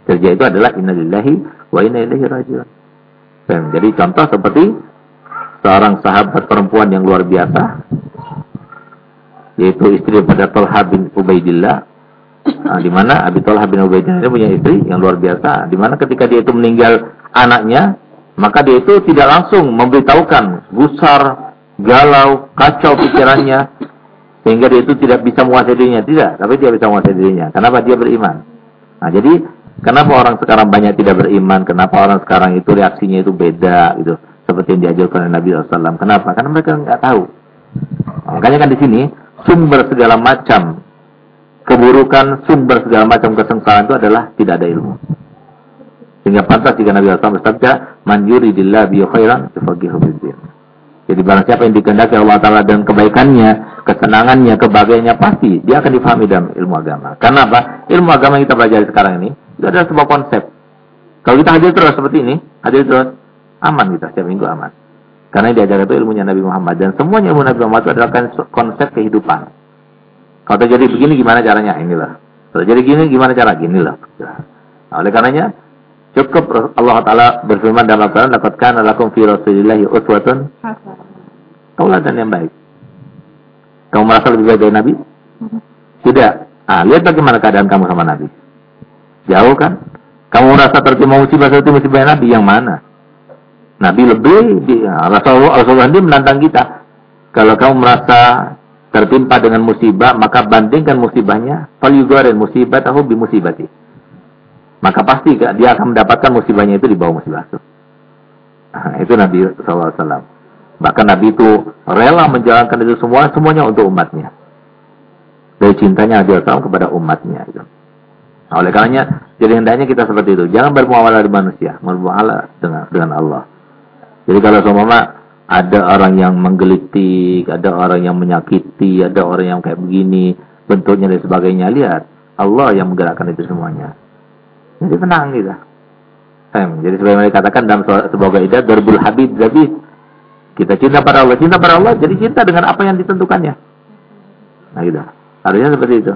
Istirja itu adalah innalillahi wa inna ilaihi rajiun. Jadi contoh seperti seorang sahabat perempuan yang luar biasa yaitu istri pada Talha bin Ubaidillah nah, di mana Abi Talha bin Ubaidillah ini punya istri yang luar biasa di mana ketika dia itu meninggal anaknya maka dia itu tidak langsung memberitahukan gusar, galau, kacau pikirannya sehingga dia itu tidak bisa menguasai dirinya, tidak, tapi dia bisa menguasai dirinya. Kenapa dia beriman? Nah, jadi kenapa orang sekarang banyak tidak beriman? Kenapa orang sekarang itu reaksinya itu beda gitu? Seperti yang diajarkan oleh Nabi SAW. Kenapa? Karena mereka nggak tahu. Makanya kan di sini sumber segala macam keburukan, sumber segala macam kesengsaraan itu adalah tidak ada ilmu. Sehingga pantas jika Nabi SAW bersabda, "Man yuridillah bi khairan yufaqihu fiddin." Jadi barang siapa yang dikehendaki Allah Taala dan kebaikannya, kesenangannya, kebahagiaannya pasti dia akan difahami dalam ilmu agama. Karena apa? Ilmu agama yang kita pelajari sekarang ini itu adalah sebuah konsep. Kalau kita hadir terus seperti ini, hadir terus aman kita setiap minggu aman. Karena yang diajarkan itu ilmunya Nabi Muhammad dan semuanya ilmu Nabi Muhammad itu adalah konsep kehidupan. Kalau terjadi begini gimana caranya? Inilah. Kalau jadi gini gimana cara? Gini lah. Nah, oleh karenanya Cukup Allah Ta'ala berfirman dalam Al-Quran, Laqad kana fi rasulillahi uswatun tauladan yang baik. Kamu merasa lebih baik dari Nabi? Tidak. Ah, lihat bagaimana keadaan kamu sama Nabi. Jauh kan? Kamu merasa tertimpa musibah seperti musibah Nabi yang mana? Nabi lebih, Rasulullah, Rasulullah ini menantang kita. Kalau kamu merasa tertimpa dengan musibah, maka bandingkan musibahnya. Fal yugarin musibah musibati maka pasti dia akan mendapatkan musibahnya itu di bawah musibah itu. Nah, itu Nabi SAW. Bahkan Nabi itu rela menjalankan itu semua, semuanya untuk umatnya. Dari cintanya Nabi SAW kepada umatnya. Itu. Nah, oleh karenanya, jadi hendaknya kita seperti itu. Jangan bermuamalah di manusia, bermuamalah dengan dengan Allah. Jadi kalau semua ada orang yang menggelitik, ada orang yang menyakiti, ada orang yang kayak begini, bentuknya dan sebagainya, lihat. Allah yang menggerakkan itu semuanya. Jadi tenang gitu. Jadi sebagaimana dikatakan dalam sebuah kaidah darbul habib jadi kita cinta pada Allah, cinta pada Allah jadi cinta dengan apa yang ditentukannya. Nah gitu. Harusnya seperti itu.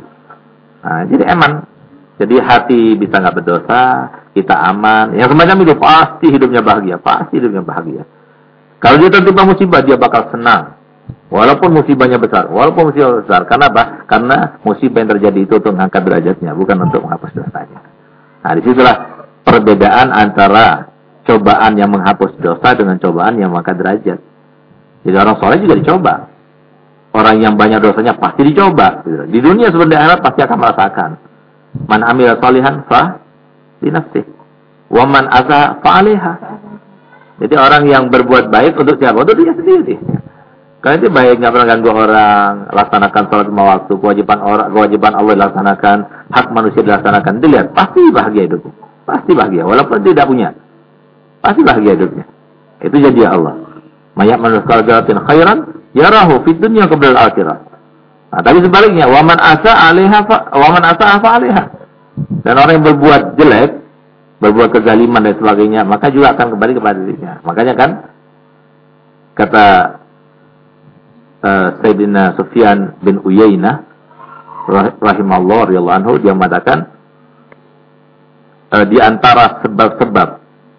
Nah, jadi aman. Jadi hati bisa nggak berdosa, kita aman. Yang semacam itu pasti hidupnya bahagia, pasti hidupnya bahagia. Kalau dia tertimpa musibah, dia bakal senang. Walaupun musibahnya besar, walaupun musibah besar. Karena apa? Karena musibah yang terjadi itu untuk mengangkat derajatnya, bukan untuk menghapus dosanya. Nah, di situlah perbedaan antara cobaan yang menghapus dosa dengan cobaan yang mengangkat derajat. Jadi orang soleh juga dicoba. Orang yang banyak dosanya pasti dicoba. Di dunia seperti akhirat pasti akan merasakan. Man amil salihan fa dinafsih. Wa man asa fa alaiha. Jadi orang yang berbuat baik untuk siapa? Untuk dia sendiri. Karena itu baik nggak pernah ganggu orang, laksanakan sholat lima waktu, kewajiban orang, kewajiban Allah dilaksanakan, hak manusia dilaksanakan. Dilihat, pasti bahagia hidupnya, pasti bahagia, walaupun tidak punya, pasti bahagia hidupnya. Itu jadi Allah. Mayak manusia jalatin khairan, yarahu fit dunya qabla al-akhirah. Nah, tapi sebaliknya, waman asa alaiha fa, waman asa apa alaiha. Dan orang yang berbuat jelek, berbuat kezaliman dan sebagainya, maka juga akan kembali kepada dirinya. Makanya kan kata uh, Sayyidina Sufyan bin Uyainah rahimahullah radhiyallahu anhu dia mengatakan uh, di antara sebab-sebab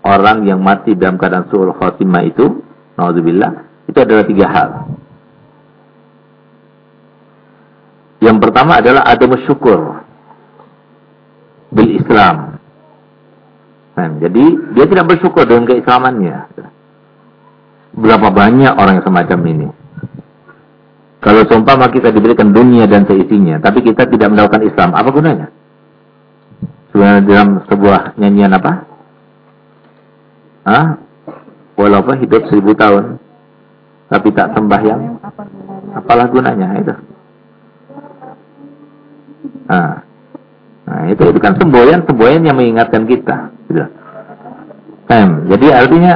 orang yang mati dalam keadaan suul khotimah itu, naudzubillah, itu adalah tiga hal. Yang pertama adalah ada bersyukur bil Islam. Nah, jadi dia tidak bersyukur dengan keislamannya. Berapa banyak orang semacam ini. Kalau seumpama kita diberikan dunia dan seisinya, tapi kita tidak melakukan Islam, apa gunanya? Sebenarnya dalam sebuah nyanyian apa? Hah? Walaupun hidup seribu tahun, tapi tak sembahyang, apalah gunanya itu? Nah, Nah, itu itu kan semboyan-semboyan yang mengingatkan kita. Gitu. Em, jadi artinya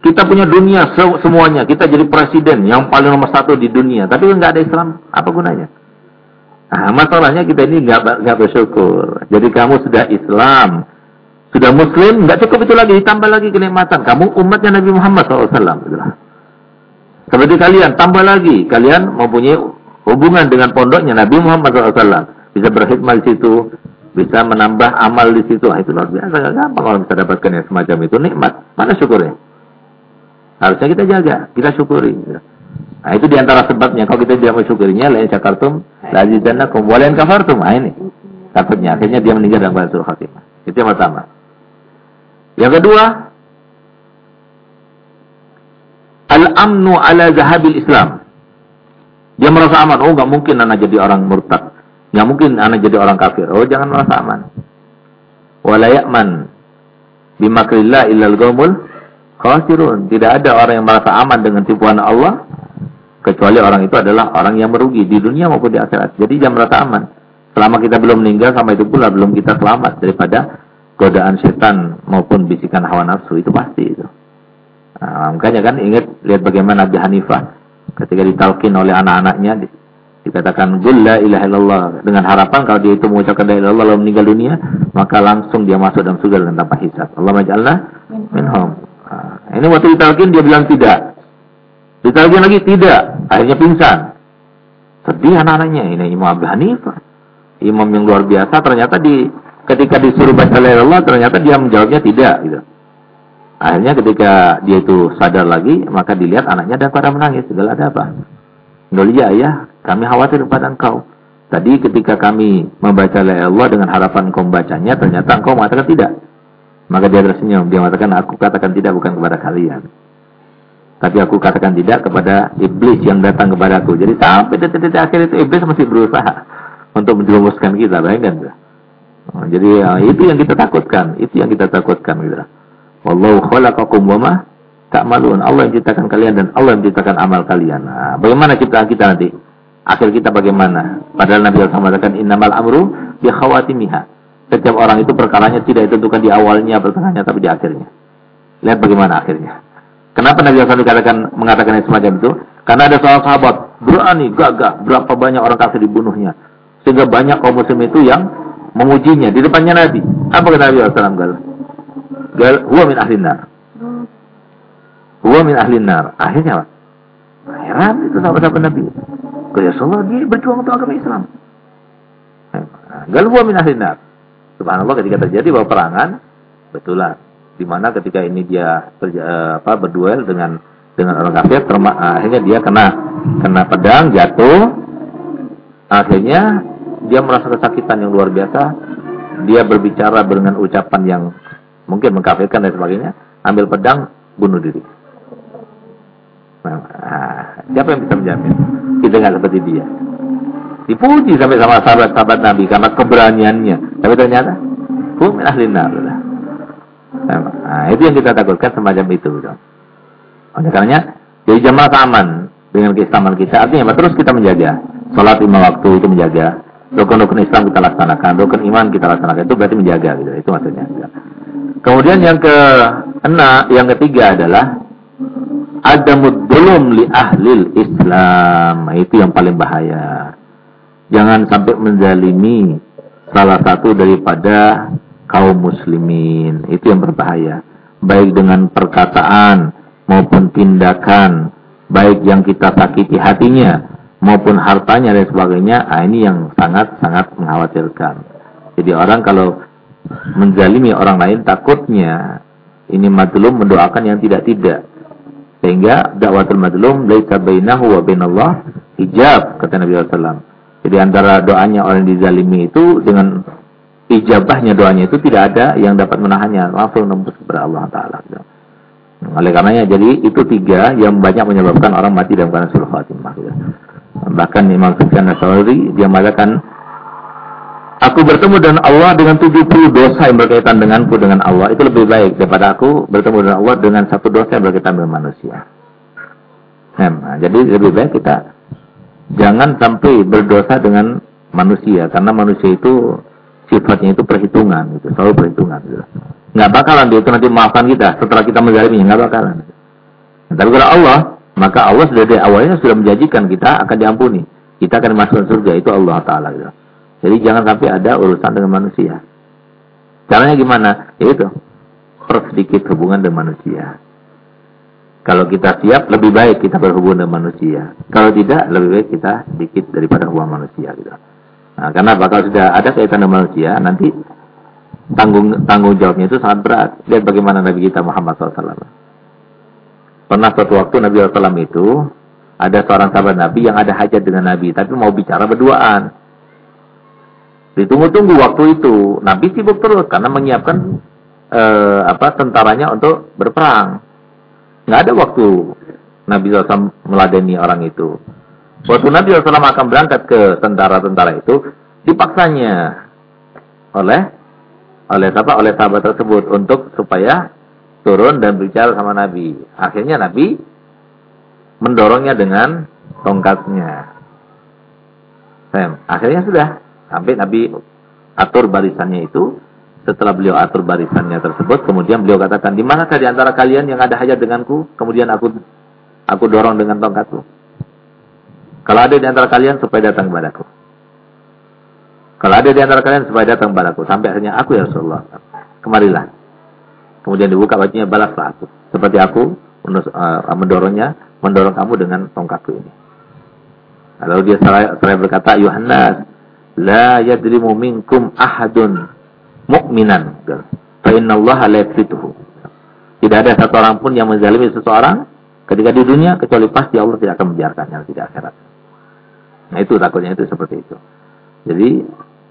kita punya dunia semuanya, kita jadi presiden yang paling nomor satu di dunia, tapi nggak ada Islam, apa gunanya? Nah, masalahnya kita ini nggak nggak bersyukur. Jadi kamu sudah Islam, sudah Muslim, nggak cukup itu lagi, ditambah lagi kenikmatan. Kamu umatnya Nabi Muhammad SAW. Seperti kalian, tambah lagi, kalian mempunyai hubungan dengan pondoknya Nabi Muhammad SAW bisa berkhidmat di situ, bisa menambah amal di situ. Nah, itu luar biasa, gak gampang kalau bisa dapatkan yang semacam itu nikmat. Mana syukurnya? Harusnya kita jaga, kita syukuri. Nah, itu di antara sebabnya. Kalau kita tidak mensyukurinya, lain syakartum, lazidannakum, walain kafartum. Nah, ini. Takutnya, akhirnya dia meninggal dalam keadaan khatimah. Itu yang pertama. Yang kedua, al-amnu ala zahabil Islam. Dia merasa aman. Oh, nggak mungkin anak jadi orang murtad. Nggak mungkin anak jadi orang kafir. Oh, jangan merasa aman. Wala ya'man bimakrillah illal gaumul khasirun. Tidak ada orang yang merasa aman dengan tipuan Allah kecuali orang itu adalah orang yang merugi di dunia maupun di akhirat. Jadi jangan merasa aman. Selama kita belum meninggal sampai itu pula belum kita selamat daripada godaan setan maupun bisikan hawa nafsu itu pasti itu. Nah, makanya kan ingat lihat bagaimana Nabi Hanifah ketika ditalkin oleh anak-anaknya dikatakan qul la ilaha illallah dengan harapan kalau dia itu mengucapkan la ilaha illallah lalu meninggal dunia maka langsung dia masuk dalam surga dengan tanpa hisab. Allah maj'alna minhum. Nah, ini waktu ditalkin dia bilang tidak. Ditalkin lagi tidak, akhirnya pingsan. Sedih anak-anaknya ini Imam Abu Hanifah. Imam yang luar biasa ternyata di ketika disuruh baca la ilaha illallah ternyata dia menjawabnya tidak gitu. Akhirnya ketika dia itu sadar lagi, maka dilihat anaknya dan pada menangis. Segala ada apa? Nulia ayah, kami khawatir kepada engkau. Tadi ketika kami membaca la Allah dengan harapan engkau membacanya, ternyata engkau mengatakan tidak. Maka dia tersenyum. Dia mengatakan, aku katakan tidak bukan kepada kalian. Tapi aku katakan tidak kepada iblis yang datang kepada aku. Jadi sampai detik-detik akhir itu iblis masih berusaha untuk menjerumuskan kita. Bayangkan. Oh, jadi ya, itu yang kita takutkan. Itu yang kita takutkan. Gitu. Wallahu khalaqakum wa tak maluun. Allah yang ciptakan kalian dan Allah yang ciptakan amal kalian. Nah, bagaimana ciptaan kita nanti? Akhir kita bagaimana? Padahal Nabi SAW mengatakan innamal amru bi khawatimiha. Setiap orang itu perkaranya tidak ditentukan di awalnya, pertengahannya, tapi di akhirnya. Lihat bagaimana akhirnya. Kenapa Nabi SAW dikatakan, mengatakan yang semacam itu? Karena ada seorang sahabat berani, gagah, berapa banyak orang kafir dibunuhnya. Sehingga banyak kaum muslim itu yang mengujinya di depannya Nabi. Apa kata Nabi SAW? Gal, gal, huwa min ahlin nar. Huwa min ahlin nar. Akhirnya apa? Heran itu sahabat-sahabat Nabi. Kaya Rasulullah dia berjuang untuk agama Islam. Galwa min ahlinar. Subhanallah ketika terjadi bahwa perangan betulan di mana ketika ini dia eh, apa berduel dengan dengan orang kafir terma, akhirnya dia kena kena pedang jatuh. Akhirnya dia merasa kesakitan yang luar biasa. Dia berbicara dengan ucapan yang mungkin mengkafirkan dan sebagainya. Ambil pedang bunuh diri Nah, siapa yang bisa menjamin? Kita nggak seperti dia. Dipuji sampai sama sahabat-sahabat Nabi karena keberaniannya. Tapi ternyata, hum min ahli Nah, itu yang kita takutkan semacam itu. Oleh karenanya, jadi jamaah aman dengan keislaman kita. Artinya terus kita menjaga. Sholat lima waktu itu menjaga. Rukun-rukun Islam kita laksanakan. Rukun iman kita laksanakan. Itu berarti menjaga. Gitu. Itu maksudnya. Kemudian yang ke enam, yang ketiga adalah ada mudulum li ahlil Islam. Nah, itu yang paling bahaya. Jangan sampai menzalimi salah satu daripada kaum muslimin. Itu yang berbahaya. Baik dengan perkataan maupun tindakan, baik yang kita sakiti hatinya maupun hartanya dan sebagainya, nah ini yang sangat-sangat mengkhawatirkan. Jadi orang kalau menzalimi orang lain takutnya ini madlum mendoakan yang tidak-tidak. Sehingga dakwatul madlum laisa bainahu wa bainallah hijab kata Nabi SAW. Jadi antara doanya orang yang dizalimi itu dengan ijabahnya doanya itu tidak ada yang dapat menahannya langsung nembus kepada Allah Taala. Oleh karenanya jadi itu tiga yang banyak menyebabkan orang mati dalam keadaan sulh khatimah. Bahkan Imam Sufyan Nasawi dia mengatakan Aku bertemu dengan Allah dengan 70 dosa yang berkaitan denganku dengan Allah. Itu lebih baik daripada aku bertemu dengan Allah dengan satu dosa yang berkaitan dengan manusia. Nah, jadi lebih baik kita jangan sampai berdosa dengan manusia. Karena manusia itu sifatnya itu perhitungan. Gitu, selalu perhitungan. Gitu. Nggak bakalan dia itu nanti maafkan kita setelah kita menzaliminya. Nggak bakalan. Tapi kalau Allah, maka Allah sudah dari awalnya sudah menjanjikan kita akan diampuni. Kita akan masuk surga. Itu Allah Ta'ala. Gitu. Jadi jangan sampai ada urusan dengan manusia. Caranya gimana? Ya itu. Persedikit hubungan dengan manusia. Kalau kita siap, lebih baik kita berhubungan dengan manusia. Kalau tidak, lebih baik kita sedikit daripada hubungan manusia. Gitu. Nah, karena bakal sudah ada kaitan dengan manusia, nanti tanggung tanggung jawabnya itu sangat berat. Lihat bagaimana Nabi kita Muhammad SAW. Pernah suatu waktu Nabi SAW itu, ada seorang sahabat Nabi yang ada hajat dengan Nabi, tapi mau bicara berduaan. Ditunggu-tunggu waktu itu. Nabi sibuk terus karena menyiapkan eh, apa tentaranya untuk berperang. Nggak ada waktu Nabi SAW meladeni orang itu. Waktu Nabi SAW akan berangkat ke tentara-tentara itu, dipaksanya oleh oleh siapa? Oleh sahabat tersebut untuk supaya turun dan bicara sama Nabi. Akhirnya Nabi mendorongnya dengan tongkatnya. Akhirnya sudah Sampai Nabi atur barisannya itu. Setelah beliau atur barisannya tersebut, kemudian beliau katakan, di manakah di antara kalian yang ada hajat denganku? Kemudian aku aku dorong dengan tongkatku. Kalau ada di antara kalian, supaya datang kepadaku. Kalau ada di antara kalian, supaya datang kepadaku. Sampai akhirnya aku ya Rasulullah. Kemarilah. Kemudian dibuka bajunya, balaslah aku. Seperti aku uh, mendorongnya, mendorong kamu dengan tongkatku ini. Lalu dia seraya, berkata, Yohanes, la yadrimu minkum ahadun mu'minan. Fa innallaha la yakfituhu tidak ada satu orang pun yang menzalimi seseorang ketika di dunia kecuali pasti Allah tidak akan membiarkannya tidak akhirat. Nah itu takutnya itu seperti itu. Jadi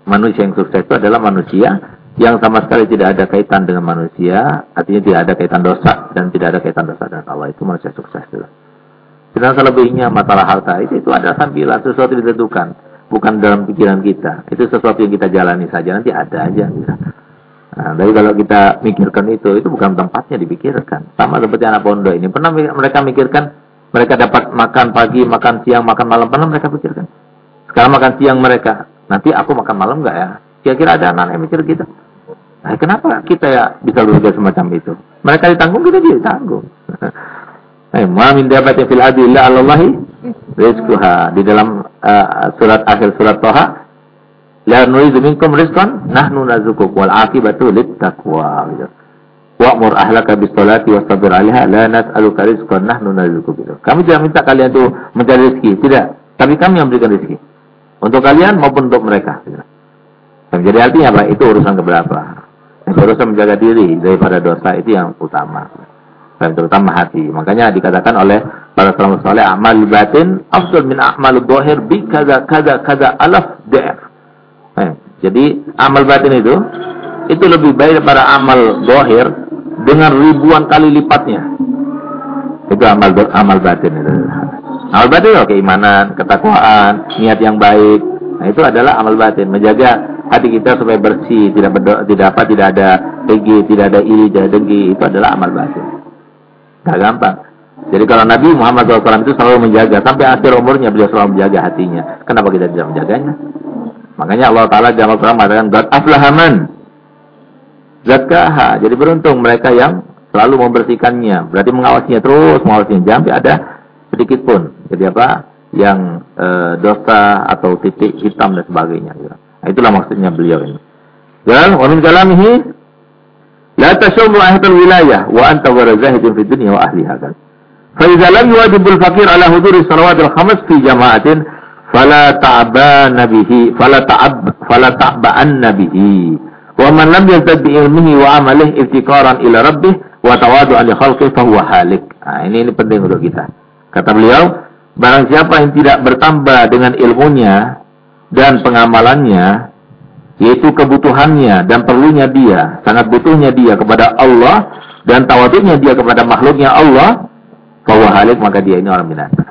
manusia yang sukses itu adalah manusia yang sama sekali tidak ada kaitan dengan manusia. Artinya tidak ada kaitan dosa dan tidak ada kaitan dosa dengan Allah. Itu manusia sukses itu. Sedangkan selebihnya masalah harta itu itu ada sambilan sesuatu ditentukan bukan dalam pikiran kita. Itu sesuatu yang kita jalani saja, nanti ada aja. Nah, tapi kalau kita mikirkan itu, itu bukan tempatnya dipikirkan. Sama seperti anak pondok ini. Pernah mereka mikirkan, mereka dapat makan pagi, makan siang, makan malam. Pernah mereka pikirkan. Sekarang makan siang mereka. Nanti aku makan malam enggak ya? Kira-kira ada anak yang mikir gitu. Nah, kenapa kita ya bisa lulus semacam itu? Mereka ditanggung, kita ditanggung. Eh, ma min dabatin fil ardi illa rizquha. Di dalam uh, surat akhir surat Toha, la nuridu minkum rizqan nahnu narzuquk wal akibatu lit taqwa. Gitu. Wa'mur ahlaka bis salati wastabir 'alaiha la nas'aluka rizqan nahnu narzuquk. Gitu. Kami tidak minta kalian itu mencari rezeki, tidak. Tapi kami yang memberikan rezeki. Untuk kalian maupun untuk mereka. Gitu. Jadi artinya apa? Itu urusan keberapa. Yang urusan menjaga diri daripada dosa itu yang utama dan terutama hati. Makanya dikatakan oleh para salafus saleh amal batin afdal min amal zahir bi kaza kaza kaza alaf da'af. Eh, jadi amal batin itu itu lebih baik daripada amal zahir dengan ribuan kali lipatnya. Itu amal amal batin itu. Amal batin itu keimanan, ketakwaan, niat yang baik. Nah, itu adalah amal batin, menjaga hati kita supaya bersih, tidak berdoa, tidak apa, tidak ada egi, tidak ada iri, tidak ada dengki. Itu adalah amal batin. Gak gampang. Jadi kalau Nabi Muhammad SAW itu selalu menjaga. Sampai akhir umurnya beliau selalu menjaga hatinya. Kenapa kita tidak menjaganya? Makanya Allah Ta'ala dalam Al-Quran mengatakan, God aflahaman. Zakaha. Jadi beruntung mereka yang selalu membersihkannya. Berarti mengawasinya terus, mengawasinya. Sampai ada sedikit pun. Jadi apa? Yang e, dosa atau titik hitam dan sebagainya. Nah, itulah maksudnya beliau ini. Dan wa min kalamihi la tashawmu ahatul wilayah wa anta warazahidin fi dunya wa ahliha kan. Fa idza lam yuwajibul faqir ala huduri salawatil khams fi jama'atin fala ta'bana bihi fala ta'ab fala ta'ba'anna bihi wa man lam yazid bi ilmihi wa amalihi iftikaran ila wa. Nah, ini ini penting untuk kita. Kata beliau, barang siapa yang tidak bertambah dengan ilmunya dan pengamalannya, yaitu kebutuhannya dan perlunya dia, sangat butuhnya dia kepada Allah dan tawaduknya dia kepada makhluknya Allah, bahwa halik maka dia ini orang binasa.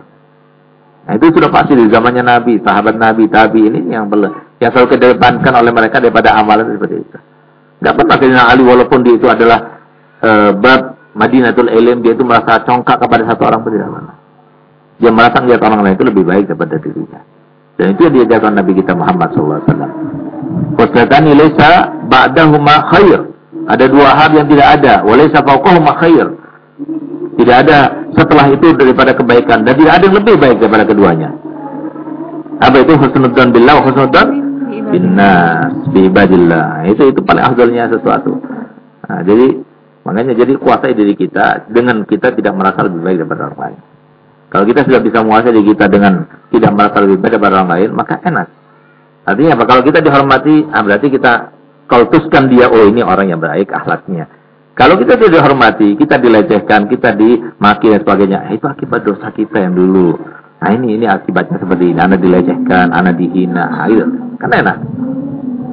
Nah, itu sudah pasti di zamannya Nabi, sahabat Nabi, Tabi ini yang yang selalu kedepankan oleh mereka daripada amalan seperti itu. Gak pernah Sayyidina Ali walaupun dia itu adalah uh, bab Madinatul Ilim dia itu merasa congkak kepada satu orang pun tidak pernah. Dia merasa melihat orang lain itu lebih baik daripada dirinya. Dan itu yang diajarkan Nabi kita Muhammad SAW. Waslatani laysa ba'dahuma khair. Ada dua hal yang tidak ada. Walaysa fauqahuma khair. Tidak ada setelah itu daripada kebaikan. Dan tidak ada yang lebih baik daripada keduanya. Apa itu husnudzan billah wa husnudzan binnas bi. Itu itu paling afdalnya sesuatu. Nah, jadi makanya jadi kuasai diri kita dengan kita tidak merasa lebih baik daripada orang lain. Kalau kita sudah bisa menguasai diri kita dengan tidak merasa lebih baik daripada orang lain, maka enak. Artinya apa? Kalau kita dihormati, ah, berarti kita kultuskan dia, oh ini orang yang baik akhlaknya. Kalau kita tidak dihormati, kita dilecehkan, kita dimaki dan sebagainya, itu akibat dosa kita yang dulu. Nah ini ini akibatnya seperti ini, anak dilecehkan, anak dihina, nah, itu kan enak.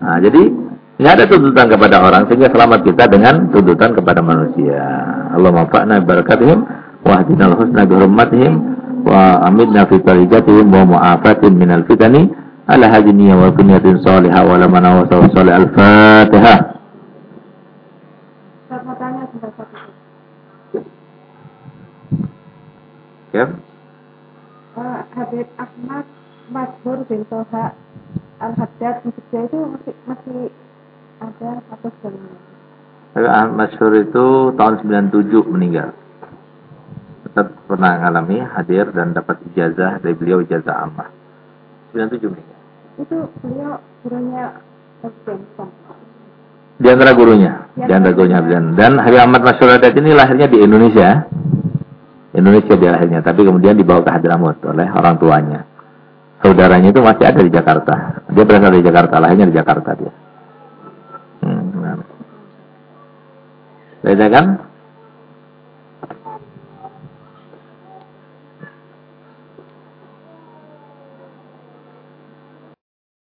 Nah, jadi nggak ada tuntutan kepada orang sehingga selamat kita dengan tuntutan kepada manusia. Allah manfaatna barakatihim wahdinal husna bihurmatihim wa amidna fi tariqatihim wa mu'afatin minal fitani wa kunyatin salihah wa lamana wa salih al-fatihah Ya. Uh, Habib Ahmad Masbur bin Toha Al-Haddad di Jogja itu masih, masih ada atau sebelumnya? Habib Ahmad Masbur itu tahun 97 meninggal. Ustaz pernah mengalami hadir dan dapat ijazah dari beliau ijazah ammah. 97 meninggal. Itu beliau gurunya di antara gurunya, di antara gurunya dan Habib Ahmad Masyur ini lahirnya di Indonesia. Indonesia dia lahirnya, tapi kemudian dibawa ke Hadramut oleh orang tuanya. Saudaranya itu masih ada di Jakarta. Dia berasal dari Jakarta, lahirnya di Jakarta dia. Hmm, nah. Beda kan?